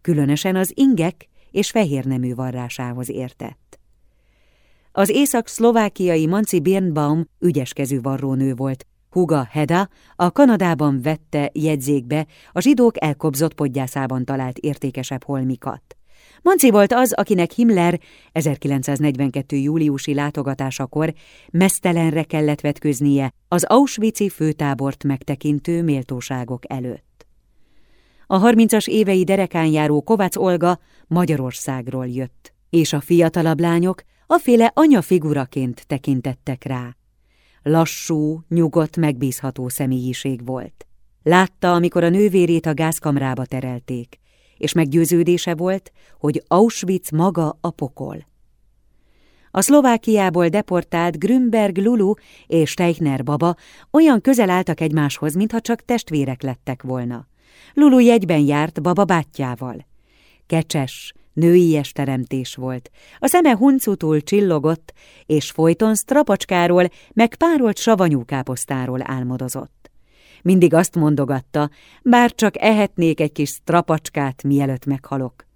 Különösen az ingek és fehérnemű varrásához értett. Az észak-szlovákiai Manci Birnbaum ügyeskező varrónő volt. Huga Heda a Kanadában vette jegyzékbe a zsidók elkobzott podgyászában talált értékesebb holmikat. Manci volt az, akinek Himmler 1942. júliusi látogatásakor mesztelenre kellett vetköznie az Auschwitz-i főtábort megtekintő méltóságok előtt. A harmincas évei derekán járó Kovács Olga Magyarországról jött, és a fiatalabb lányok aféle anyafiguraként tekintettek rá. Lassú, nyugodt, megbízható személyiség volt. Látta, amikor a nővérét a gázkamrába terelték, és meggyőződése volt, hogy Auschwitz maga a pokol. A Szlovákiából deportált Grünberg Lulu és Teichner baba olyan közel álltak egymáshoz, mintha csak testvérek lettek volna. Lulu jegyben járt baba bátyjával. Kecses, nőies teremtés volt. A szeme huncutul csillogott, és folyton strapacskáról, meg párolt savanyú káposztáról álmodozott. Mindig azt mondogatta, bár csak ehetnék egy kis strapacskát, mielőtt meghalok.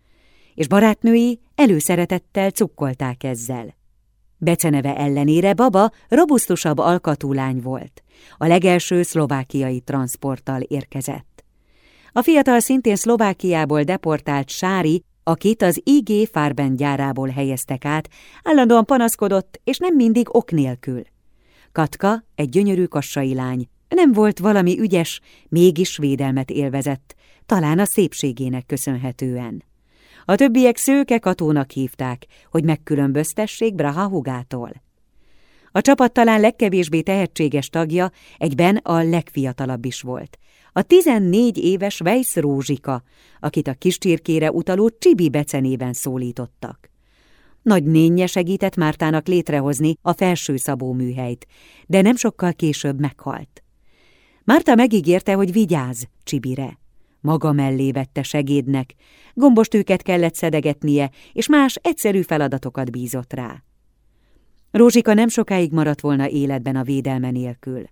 És barátnői előszeretettel cukkolták ezzel. Beceneve ellenére baba robusztusabb alkatú lány volt. A legelső szlovákiai transporttal érkezett. A fiatal szintén Szlovákiából deportált Sári, akit az IG Farben gyárából helyeztek át, állandóan panaszkodott, és nem mindig ok nélkül. Katka, egy gyönyörű kassai lány, nem volt valami ügyes, mégis védelmet élvezett, talán a szépségének köszönhetően. A többiek szőke katónak hívták, hogy megkülönböztessék Braha hugától. A csapat talán legkevésbé tehetséges tagja egyben a legfiatalabb is volt. A 14 éves Weiss Rózsika, akit a kiscsirkére utaló Csibi becenében szólítottak. Nagy nénye segített Mártának létrehozni a felső szabó műhelyt, de nem sokkal később meghalt. Márta megígérte, hogy vigyáz Csibire. Maga mellé vette segédnek, gombostőket kellett szedegetnie, és más egyszerű feladatokat bízott rá. Rózsika nem sokáig maradt volna életben a védelme nélkül.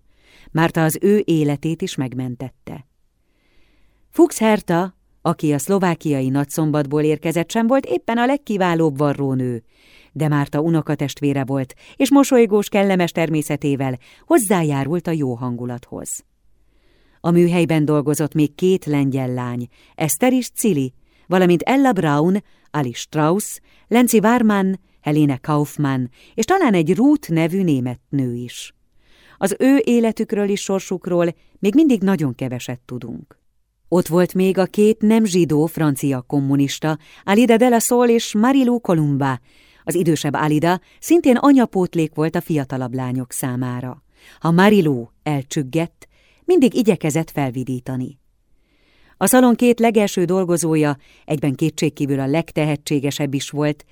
Márta az ő életét is megmentette. Fuchs Herta, aki a szlovákiai nagyszombatból érkezett, sem volt éppen a legkiválóbb varrónő, de Márta unokatestvére volt, és mosolygós kellemes természetével hozzájárult a jó hangulathoz. A műhelyben dolgozott még két lengyel lány, Eszter és Cili, valamint Ella Braun, Ali Strauss, Lenci Warman, Helene Kaufmann, és talán egy Ruth nevű német nő is. Az ő életükről és sorsukról még mindig nagyon keveset tudunk. Ott volt még a két nem zsidó francia kommunista, Alida de la Sol és Marilu Columba. Az idősebb Alida szintén anyapótlék volt a fiatalabb lányok számára. Ha Marilu elcsüggett, mindig igyekezett felvidítani. A szalon két legelső dolgozója, egyben kétségkívül a legtehetségesebb is volt,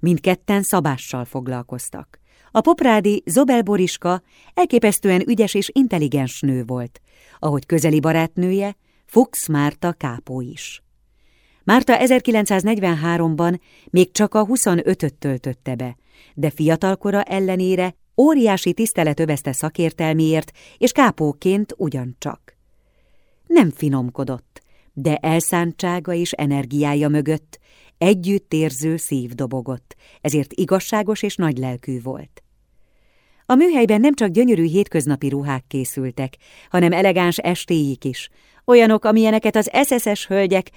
mindketten szabással foglalkoztak. A poprádi Zobel Boriska elképesztően ügyes és intelligens nő volt, ahogy közeli barátnője, Fuchs Márta Kápó is. Márta 1943-ban még csak a 25-öt töltötte be, de fiatalkora ellenére Óriási tisztelet övezte szakértelmiért, és kápóként ugyancsak. Nem finomkodott, de elszántsága és energiája mögött együtt érző szív dobogott, ezért igazságos és nagylelkű volt. A műhelyben nem csak gyönyörű hétköznapi ruhák készültek, hanem elegáns estéik is, olyanok, amilyeneket az SSS hölgyek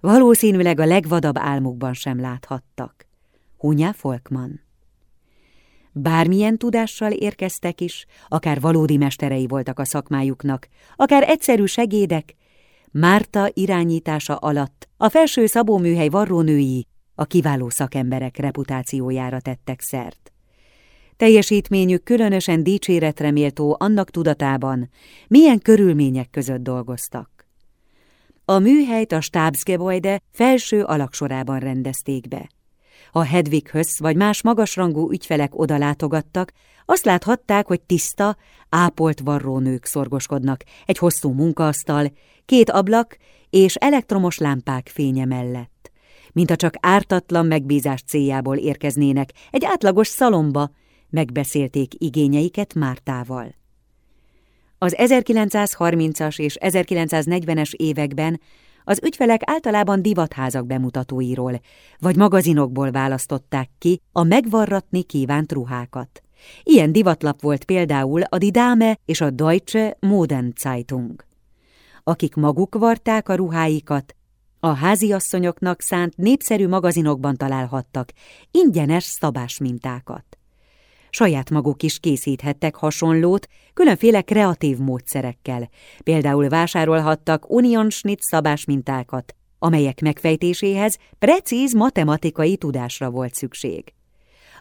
valószínűleg a legvadabb álmukban sem láthattak. Hunya Folkman Bármilyen tudással érkeztek is, akár valódi mesterei voltak a szakmájuknak, akár egyszerű segédek, Márta irányítása alatt a felső szabóműhely varrónői a kiváló szakemberek reputációjára tettek szert. Teljesítményük különösen dicséretre méltó annak tudatában, milyen körülmények között dolgoztak. A műhelyt a stábszgebajde felső alaksorában rendezték be. Ha Hedvighöz vagy más magasrangú ügyfelek odalátogattak, azt láthatták, hogy tiszta, ápolt varrónők szorgoskodnak egy hosszú munkaasztal, két ablak és elektromos lámpák fénye mellett. Mint a csak ártatlan megbízás céljából érkeznének egy átlagos szalomba, megbeszélték igényeiket Mártával. Az 1930-as és 1940-es években az ügyfelek általában divatházak bemutatóiról, vagy magazinokból választották ki a megvarratni kívánt ruhákat. Ilyen divatlap volt például a Die Dame és a Deutsche Modenzeitung. Akik maguk varták a ruháikat, a háziasszonyoknak szánt népszerű magazinokban találhattak ingyenes szabás mintákat. Saját maguk is készíthettek hasonlót, különféle kreatív módszerekkel. Például vásárolhattak union schnitt szabás mintákat, amelyek megfejtéséhez precíz matematikai tudásra volt szükség.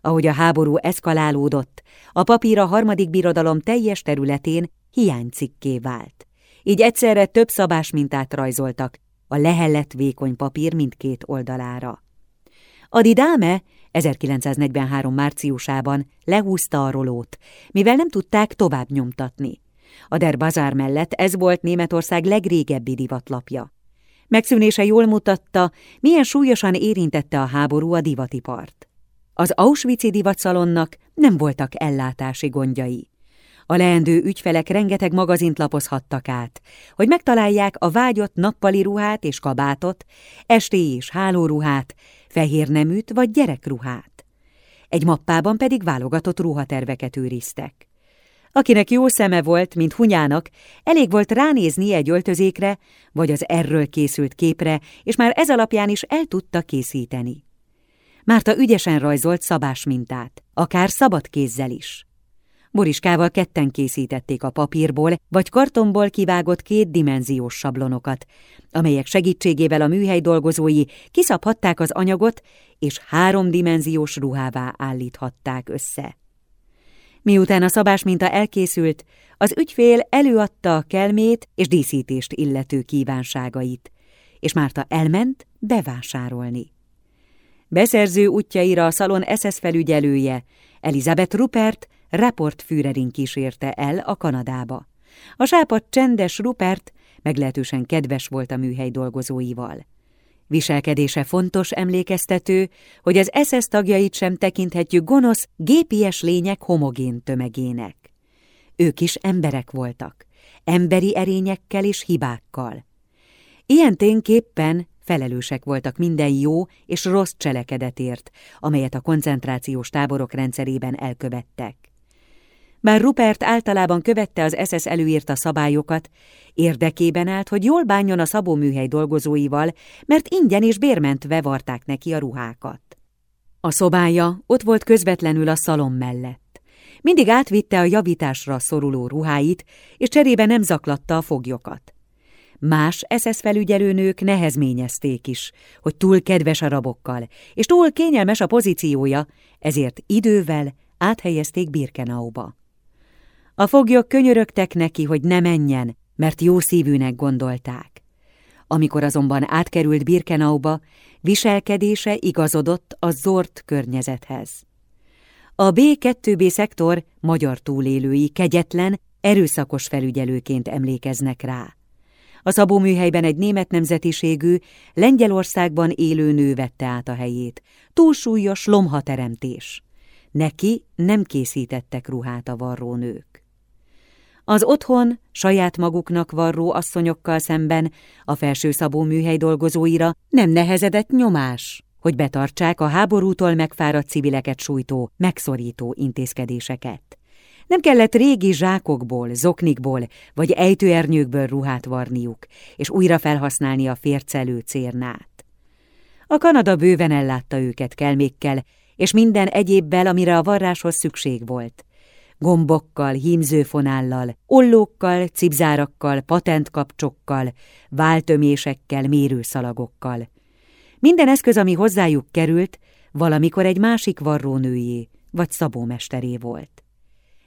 Ahogy a háború eszkalálódott, a papír a harmadik birodalom teljes területén hiánycikké vált. Így egyszerre több szabás mintát rajzoltak, a lehellett vékony papír mindkét oldalára. A didáme 1943. márciusában lehúzta a rolót, mivel nem tudták tovább nyomtatni. A Der Bazár mellett ez volt Németország legrégebbi divatlapja. Megszűnése jól mutatta, milyen súlyosan érintette a háború a divatipart. Az Auschwitz-i divatszalonnak nem voltak ellátási gondjai. A leendő ügyfelek rengeteg magazint lapozhattak át, hogy megtalálják a vágyott nappali ruhát és kabátot, esti és hálóruhát, fehér neműt vagy gyerekruhát. Egy mappában pedig válogatott ruhaterveket őriztek. Akinek jó szeme volt, mint hunyának, elég volt ránézni egy öltözékre, vagy az erről készült képre, és már ez alapján is el tudta készíteni. Márta ügyesen rajzolt szabás mintát, akár szabad kézzel is. Boriskával ketten készítették a papírból vagy kartonból kivágott kétdimenziós sablonokat, amelyek segítségével a műhely dolgozói kiszabhatták az anyagot, és háromdimenziós ruhává állíthatták össze. Miután a szabás minta elkészült, az ügyfél előadta a kelmét és díszítést illető kívánságait, és Márta elment bevásárolni. Beszerző útjaira a szalon SS felügyelője, Elizabeth Rupert Report Führerin kísérte el a Kanadába. A sápad csendes Rupert meglehetősen kedves volt a műhely dolgozóival. Viselkedése fontos emlékeztető, hogy az SS tagjait sem tekinthetjük gonosz, gépies lények homogén tömegének. Ők is emberek voltak, emberi erényekkel és hibákkal. Ilyen tényképpen felelősek voltak minden jó és rossz cselekedetért, amelyet a koncentrációs táborok rendszerében elkövettek. Bár Rupert általában követte az SS előírta szabályokat, érdekében állt, hogy jól bánjon a szabóműhely dolgozóival, mert ingyen és bérmentve varták neki a ruhákat. A szobája ott volt közvetlenül a szalom mellett. Mindig átvitte a javításra szoruló ruháit, és cserébe nem zaklatta a foglyokat. Más SS felügyelőnők nehezményezték is, hogy túl kedves a rabokkal, és túl kényelmes a pozíciója, ezért idővel áthelyezték Birkenauba. A foglyok könyörögtek neki, hogy ne menjen, mert jó szívűnek gondolták. Amikor azonban átkerült Birkenauba, viselkedése igazodott a zord környezethez. A B2B szektor magyar túlélői kegyetlen, erőszakos felügyelőként emlékeznek rá. A szabóműhelyben egy német nemzetiségű, Lengyelországban élő nő vette át a helyét. Túlsúlyos lomhateremtés. Neki nem készítettek ruhát a varrónők. Az otthon saját maguknak varró asszonyokkal szemben a felsőszabó műhely dolgozóira nem nehezedett nyomás, hogy betartsák a háborútól megfáradt civileket sújtó, megszorító intézkedéseket. Nem kellett régi zsákokból, zoknikból vagy ejtőernyőkből ruhát varniuk, és újra felhasználni a fércelő cérnát. A Kanada bőven ellátta őket kelmékkel, és minden egyébbel, amire a varráshoz szükség volt gombokkal, hímzőfonállal, ollókkal, cipzárakkal, patentkapcsokkal, váltömésekkel, mérőszalagokkal. Minden eszköz, ami hozzájuk került, valamikor egy másik varrónőjé, vagy szabómesteré volt.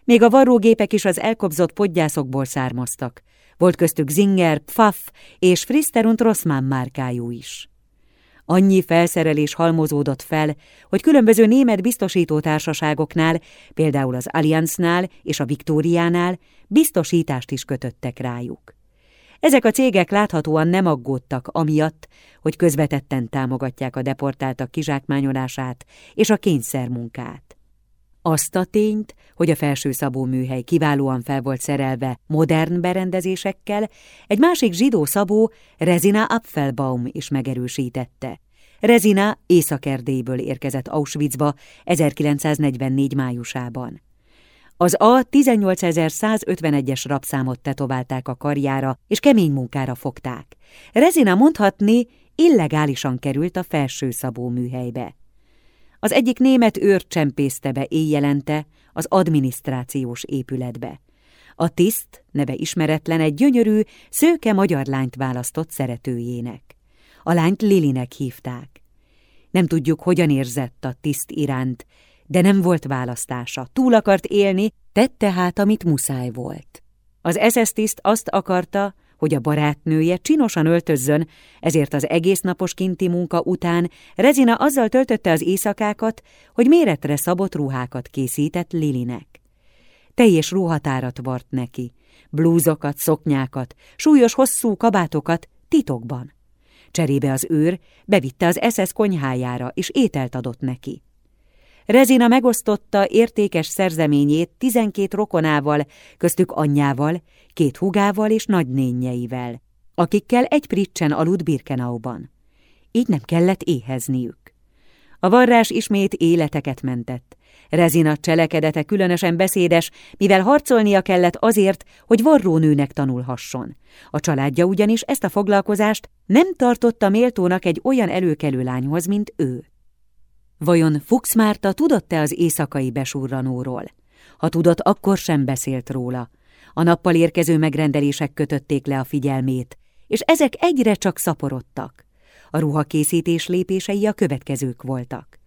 Még a varrógépek is az elkobzott podgyászokból származtak. Volt köztük Zinger, Pfaff és Fristerund Rossmann márkájú is. Annyi felszerelés halmozódott fel, hogy különböző német biztosító társaságoknál, például az Allianznál és a Viktóriánál biztosítást is kötöttek rájuk. Ezek a cégek láthatóan nem aggódtak amiatt, hogy közvetetten támogatják a deportáltak kizsákmányolását és a kényszermunkát. Azt a tényt, hogy a felsőszabó műhely kiválóan fel volt szerelve modern berendezésekkel, egy másik zsidó szabó, Rezina Apfelbaum is megerősítette. Rezina Észak-Erdélyből érkezett Auschwitzba 1944 májusában. Az A 18151-es rabszámot tetoválták a karjára, és kemény munkára fogták. Rezina mondhatni, illegálisan került a felső szabó műhelybe. Az egyik német őr csempészte be éjjelente az adminisztrációs épületbe. A tiszt, neve ismeretlen, egy gyönyörű, szőke magyar lányt választott szeretőjének. A lányt Lilinek hívták. Nem tudjuk, hogyan érzett a tiszt iránt, de nem volt választása. Túl akart élni, tette hát, amit muszáj volt. Az SS tiszt azt akarta, hogy a barátnője csinosan öltözzön, ezért az egész napos kinti munka után Rezina azzal töltötte az éjszakákat, hogy méretre szabott ruhákat készített Lilinek. Teljes ruhatárat vart neki, blúzokat, szoknyákat, súlyos hosszú kabátokat titokban. Cserébe az őr bevitte az SS konyhájára, és ételt adott neki. Rezina megosztotta értékes szerzeményét tizenkét rokonával, köztük anyjával, két hugával és nagynényeivel, akikkel egy pricsen aludt Birkenauban. Így nem kellett éhezniük. A varrás ismét életeket mentett. Rezina cselekedete különösen beszédes, mivel harcolnia kellett azért, hogy varrónőnek tanulhasson. A családja ugyanis ezt a foglalkozást nem tartotta méltónak egy olyan előkelő lányhoz, mint ő. Vajon Fuchs Márta tudott-e az éjszakai besurranóról? Ha tudott, akkor sem beszélt róla. A nappal érkező megrendelések kötötték le a figyelmét, és ezek egyre csak szaporodtak. A ruhakészítés lépései a következők voltak.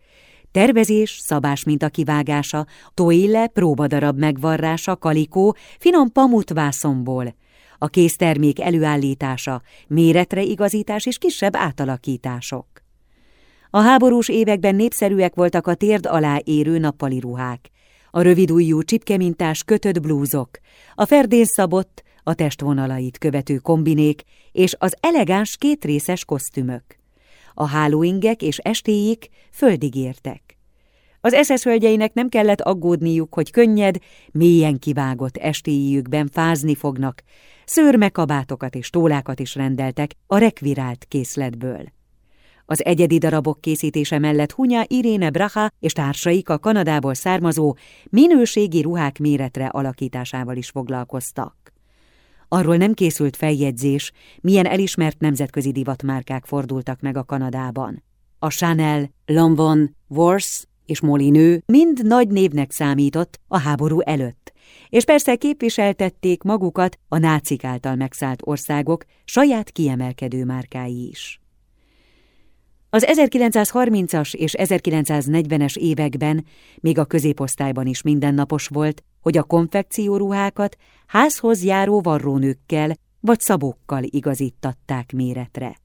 Tervezés, szabás minta kivágása, toille, próbadarab megvarrása, kalikó, finom pamutvászomból, a késztermék előállítása, méretre igazítás és kisebb átalakítások. A háborús években népszerűek voltak a térd alá érő nappali ruhák, a rövidujjú csipkemintás kötött blúzok, a ferdén szabott, a testvonalait követő kombinék és az elegáns kétrészes kosztümök. A hálóingek és estéik földig értek. Az eszes hölgyeinek nem kellett aggódniuk, hogy könnyed, mélyen kivágott estéjükben fázni fognak, szőrmekabátokat és tólákat is rendeltek a rekvirált készletből. Az egyedi darabok készítése mellett Hunya Iréne Braha és társaik a Kanadából származó minőségi ruhák méretre alakításával is foglalkoztak. Arról nem készült feljegyzés, milyen elismert nemzetközi divatmárkák fordultak meg a Kanadában. A Chanel, Lanvin, Wars és Molinő mind nagy névnek számított a háború előtt, és persze képviseltették magukat a nácik által megszállt országok saját kiemelkedő márkái is. Az 1930-as és 1940-es években, még a középosztályban is mindennapos volt, hogy a konfekcióruhákat házhoz járó varrónőkkel vagy szabókkal igazítatták méretre.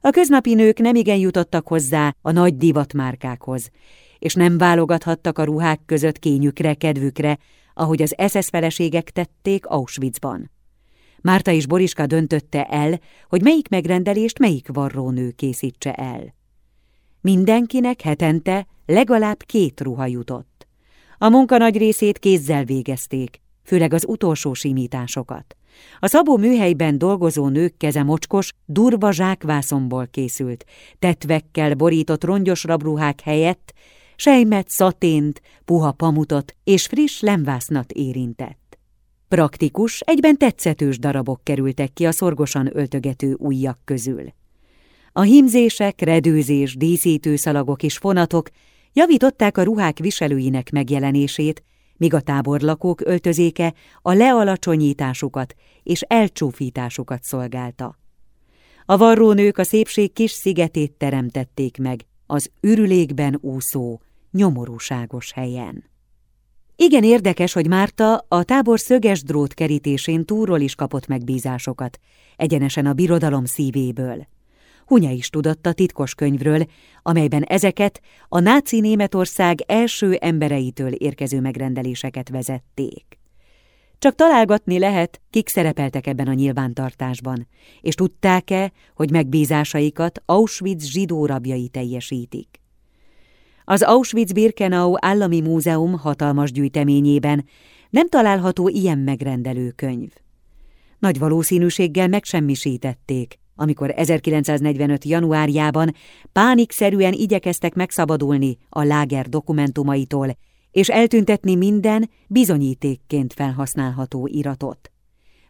A köznapi nők nemigen jutottak hozzá a nagy divatmárkákhoz, és nem válogathattak a ruhák között kényükre, kedvükre, ahogy az SS feleségek tették Auschwitzban. Márta és Boriska döntötte el, hogy melyik megrendelést melyik varrónő készítse el. Mindenkinek hetente legalább két ruha jutott. A munka nagy részét kézzel végezték, főleg az utolsó simításokat. A szabó műhelyben dolgozó nők keze mocskos, durva zsákvászomból készült, tetvekkel borított rongyos rabruhák helyett sejmet, szatént, puha pamutot és friss lemvásznat érintett. Praktikus, egyben tetszetős darabok kerültek ki a szorgosan öltögető ujjak közül. A hímzések, redőzés, díszítőszalagok és fonatok javították a ruhák viselőinek megjelenését, míg a táborlakók öltözéke a lealacsonyításukat és elcsúfításukat szolgálta. A varrónők a szépség kis szigetét teremtették meg az ürülékben úszó, nyomorúságos helyen. Igen érdekes, hogy Márta a tábor szöges drót kerítésén túlról is kapott megbízásokat, egyenesen a birodalom szívéből. Hunya is tudott a titkos könyvről, amelyben ezeket a náci Németország első embereitől érkező megrendeléseket vezették. Csak találgatni lehet, kik szerepeltek ebben a nyilvántartásban, és tudták-e, hogy megbízásaikat Auschwitz zsidó rabjai teljesítik. Az Auschwitz-Birkenau állami múzeum hatalmas gyűjteményében nem található ilyen megrendelő könyv. Nagy valószínűséggel megsemmisítették, amikor 1945. januárjában pánikszerűen igyekeztek megszabadulni a láger dokumentumaitól, és eltüntetni minden bizonyítékként felhasználható iratot.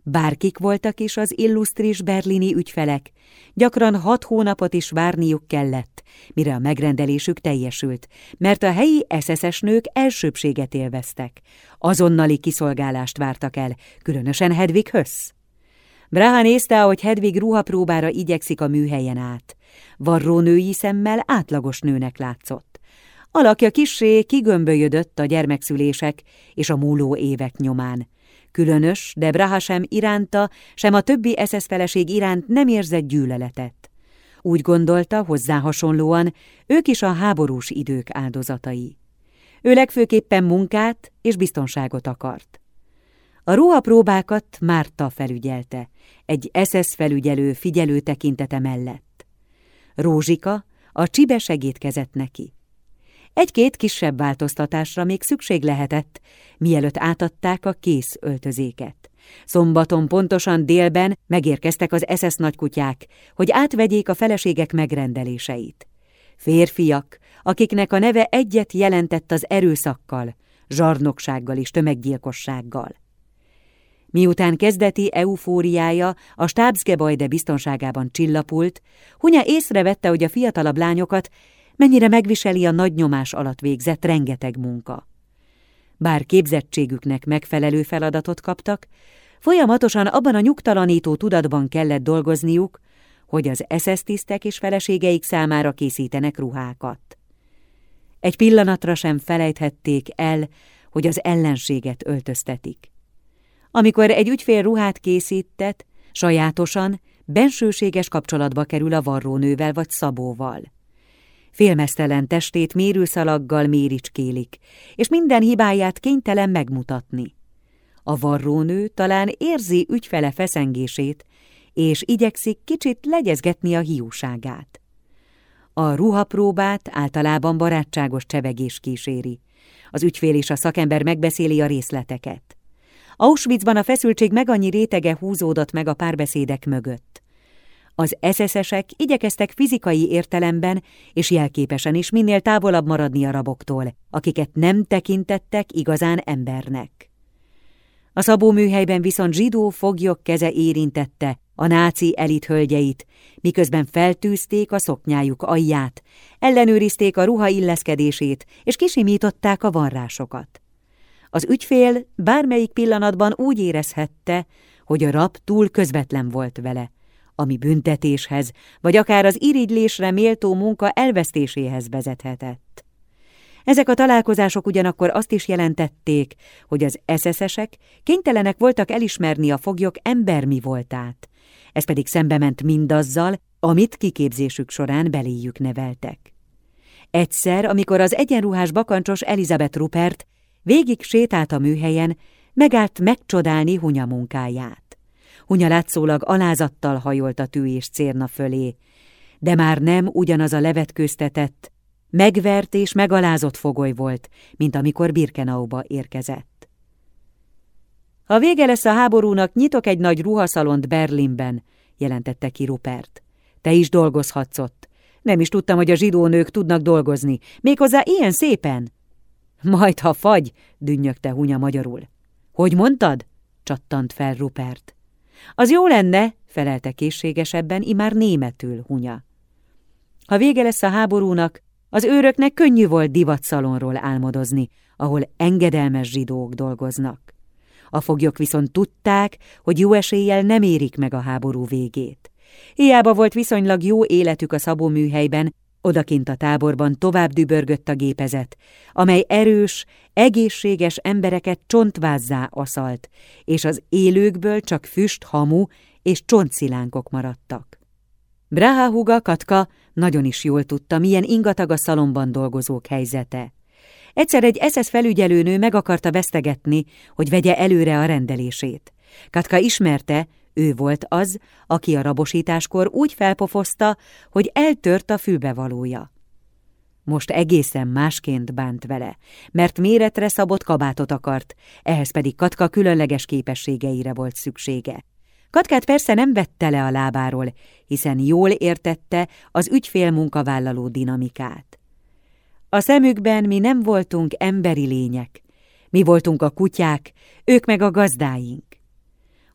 Bárkik voltak is az illusztris berlini ügyfelek, gyakran hat hónapot is várniuk kellett, mire a megrendelésük teljesült, mert a helyi eszeszes nők elsőbséget élveztek. Azonnali kiszolgálást vártak el, különösen Hedvig Hösz. Braha nézte, hogy Hedvig ruhapróbára igyekszik a műhelyen át. Varrónői szemmel átlagos nőnek látszott. Alakja kissé kigömbölyödött a gyermekszülések és a múló évek nyomán. Különös, de Braha sem iránta, sem a többi SS feleség iránt nem érzett gyűlöletet. Úgy gondolta, hozzá hasonlóan, ők is a háborús idők áldozatai. Ő legfőképpen munkát és biztonságot akart. A ruhapróbákat Márta felügyelte, egy SS felügyelő figyelő tekintete mellett. Rózsika a csibe segítkezett neki. Egy-két kisebb változtatásra még szükség lehetett, mielőtt átadták a kész öltözéket. Szombaton pontosan délben megérkeztek az SS nagykutyák, hogy átvegyék a feleségek megrendeléseit. Férfiak, akiknek a neve egyet jelentett az erőszakkal, zsarnoksággal és tömeggyilkossággal. Miután kezdeti eufóriája a stábszgebajde biztonságában csillapult, Hunya észrevette, hogy a fiatalabb lányokat mennyire megviseli a nagy nyomás alatt végzett rengeteg munka. Bár képzettségüknek megfelelő feladatot kaptak, folyamatosan abban a nyugtalanító tudatban kellett dolgozniuk, hogy az SS tisztek és feleségeik számára készítenek ruhákat. Egy pillanatra sem felejthették el, hogy az ellenséget öltöztetik. Amikor egy ügyfél ruhát készített, sajátosan, bensőséges kapcsolatba kerül a varrónővel vagy szabóval. Félmeztelen testét mérőszalaggal méricskélik, és minden hibáját kénytelen megmutatni. A varrónő talán érzi ügyfele feszengését, és igyekszik kicsit legyezgetni a hiúságát. A ruhapróbát általában barátságos csevegés kíséri. Az ügyfél és a szakember megbeszéli a részleteket. Auschwitzban a feszültség meg annyi rétege húzódott meg a párbeszédek mögött. Az eszeszesek igyekeztek fizikai értelemben és jelképesen is minél távolabb maradni a raboktól, akiket nem tekintettek igazán embernek. A szabó műhelyben viszont zsidó foglyok keze érintette a náci elit hölgyeit, miközben feltűzték a szoknyájuk alját, ellenőrizték a ruha illeszkedését, és kisimították a varrásokat. Az ügyfél bármelyik pillanatban úgy érezhette, hogy a rab túl közvetlen volt vele, ami büntetéshez, vagy akár az irigylésre méltó munka elvesztéséhez vezethetett. Ezek a találkozások ugyanakkor azt is jelentették, hogy az eszeszesek kénytelenek voltak elismerni a foglyok embermi voltát, ez pedig szembe ment mindazzal, amit kiképzésük során beléjük neveltek. Egyszer, amikor az egyenruhás bakancsos Elizabeth Rupert végig sétált a műhelyen, megállt megcsodálni Hunya munkáját. Hunya látszólag alázattal hajolt a tű és cérna fölé, de már nem ugyanaz a levetkőztetett, megvert és megalázott fogoly volt, mint amikor Birkenauba érkezett. Ha vége lesz a háborúnak, nyitok egy nagy ruhaszalont Berlinben, jelentette ki Rupert. Te is dolgozhatsz ott. Nem is tudtam, hogy a zsidó nők tudnak dolgozni, méghozzá ilyen szépen. Majd, ha fagy, dünnyögte Hunya magyarul. Hogy mondtad? csattant fel Rupert. Az jó lenne, felelte készségesebben, imár németül hunya. Ha vége lesz a háborúnak, az őröknek könnyű volt divatszalonról álmodozni, ahol engedelmes zsidók dolgoznak. A foglyok viszont tudták, hogy jó eséllyel nem érik meg a háború végét. Hiába volt viszonylag jó életük a szabóműhelyben, Odakint a táborban tovább dübörgött a gépezet, amely erős, egészséges embereket csontvázzá aszalt, és az élőkből csak füst, hamu és csontszilánkok maradtak. Braha huga Katka nagyon is jól tudta, milyen ingatag a szalomban dolgozók helyzete. Egyszer egy SS felügyelőnő meg akarta vesztegetni, hogy vegye előre a rendelését. Katka ismerte, ő volt az, aki a rabosításkor úgy felpofozta, hogy eltört a fülbevalója. Most egészen másként bánt vele, mert méretre szabott kabátot akart, ehhez pedig Katka különleges képességeire volt szüksége. Katkát persze nem vette le a lábáról, hiszen jól értette az ügyfél munkavállaló dinamikát. A szemükben mi nem voltunk emberi lények, mi voltunk a kutyák, ők meg a gazdáink.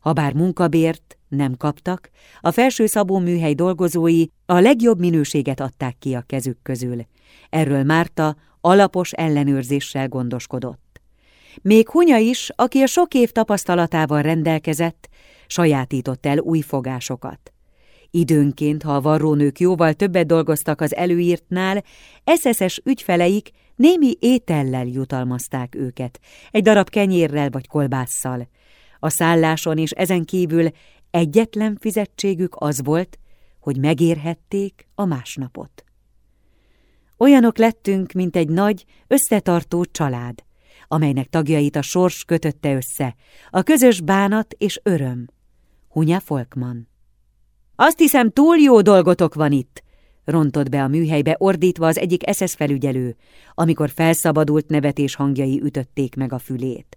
Habár munkabért nem kaptak, a felső szabó műhely dolgozói a legjobb minőséget adták ki a kezük közül. Erről Márta alapos ellenőrzéssel gondoskodott. Még Hunya is, aki a sok év tapasztalatával rendelkezett, sajátított el új fogásokat. Időnként, ha a varrónők jóval többet dolgoztak az előírtnál, eszeszes ügyfeleik némi étellel jutalmazták őket, egy darab kenyérrel vagy kolbásszal. A szálláson és ezen kívül egyetlen fizetségük az volt, hogy megérhették a másnapot. Olyanok lettünk, mint egy nagy, összetartó család, amelynek tagjait a sors kötötte össze, a közös bánat és öröm. Hunya Folkman. Azt hiszem, túl jó dolgotok van itt, rontott be a műhelybe ordítva az egyik SS felügyelő, amikor felszabadult nevetés hangjai ütötték meg a fülét.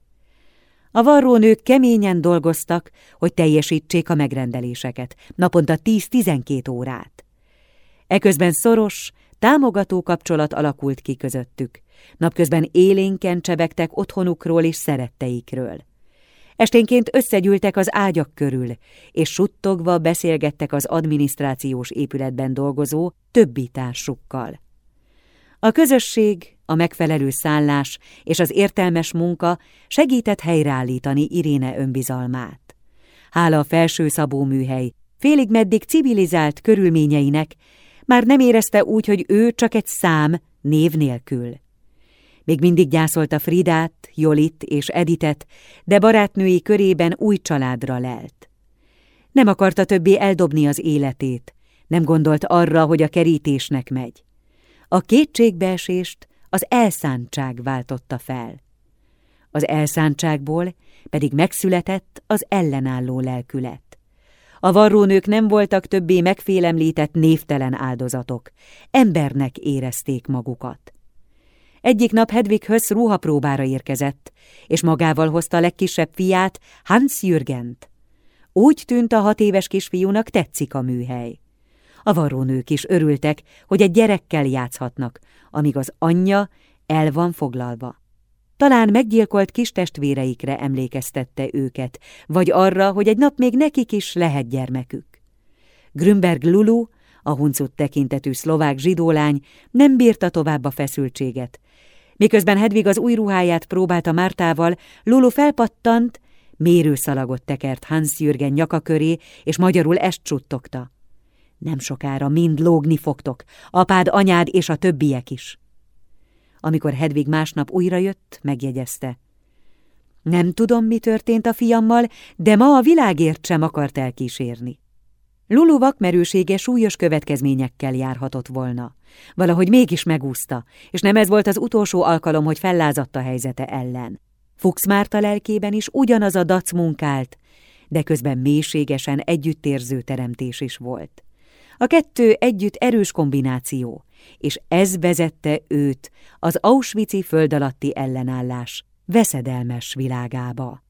A varrónők keményen dolgoztak, hogy teljesítsék a megrendeléseket, naponta 10-12 órát. Eközben szoros, támogató kapcsolat alakult ki közöttük. Napközben élénken csebegtek otthonukról és szeretteikről. Esténként összegyűltek az ágyak körül, és suttogva beszélgettek az adminisztrációs épületben dolgozó többi társukkal. A közösség, a megfelelő szállás és az értelmes munka segített helyreállítani Iréne önbizalmát. Hála a felső szabó műhely, félig meddig civilizált körülményeinek, már nem érezte úgy, hogy ő csak egy szám név nélkül. Még mindig gyászolta Fridát, Jolit és Editet, de barátnői körében új családra lelt. Nem akarta többé eldobni az életét, nem gondolt arra, hogy a kerítésnek megy. A kétségbeesést az elszántság váltotta fel. Az elszántságból pedig megszületett az ellenálló lelkület. A varrónők nem voltak többé megfélemlített névtelen áldozatok, embernek érezték magukat. Egyik nap Hedvighöz ruhapróbára érkezett, és magával hozta a legkisebb fiát, Hans Jürgent. Úgy tűnt a hat éves kisfiúnak tetszik a műhely. A varrónők is örültek, hogy egy gyerekkel játszhatnak, amíg az anyja el van foglalva. Talán meggyilkolt kis testvéreikre emlékeztette őket, vagy arra, hogy egy nap még nekik is lehet gyermekük. Grünberg Lulu, a huncut tekintetű szlovák zsidólány nem bírta tovább a feszültséget. Miközben Hedvig az új ruháját próbálta Mártával, Lulu felpattant, mérőszalagot tekert Hans Jürgen nyaka köré, és magyarul ezt csuttogta. Nem sokára mind lógni fogtok, apád, anyád és a többiek is. Amikor Hedvig másnap újra jött, megjegyezte. Nem tudom, mi történt a fiammal, de ma a világért sem akart elkísérni. Lulu vakmerősége súlyos következményekkel járhatott volna. Valahogy mégis megúszta, és nem ez volt az utolsó alkalom, hogy fellázadt a helyzete ellen. Fuchs Márta lelkében is ugyanaz a dac munkált, de közben mélységesen együttérző teremtés is volt. A kettő együtt erős kombináció, és ez vezette őt az Auschwitz-i föld alatti ellenállás veszedelmes világába.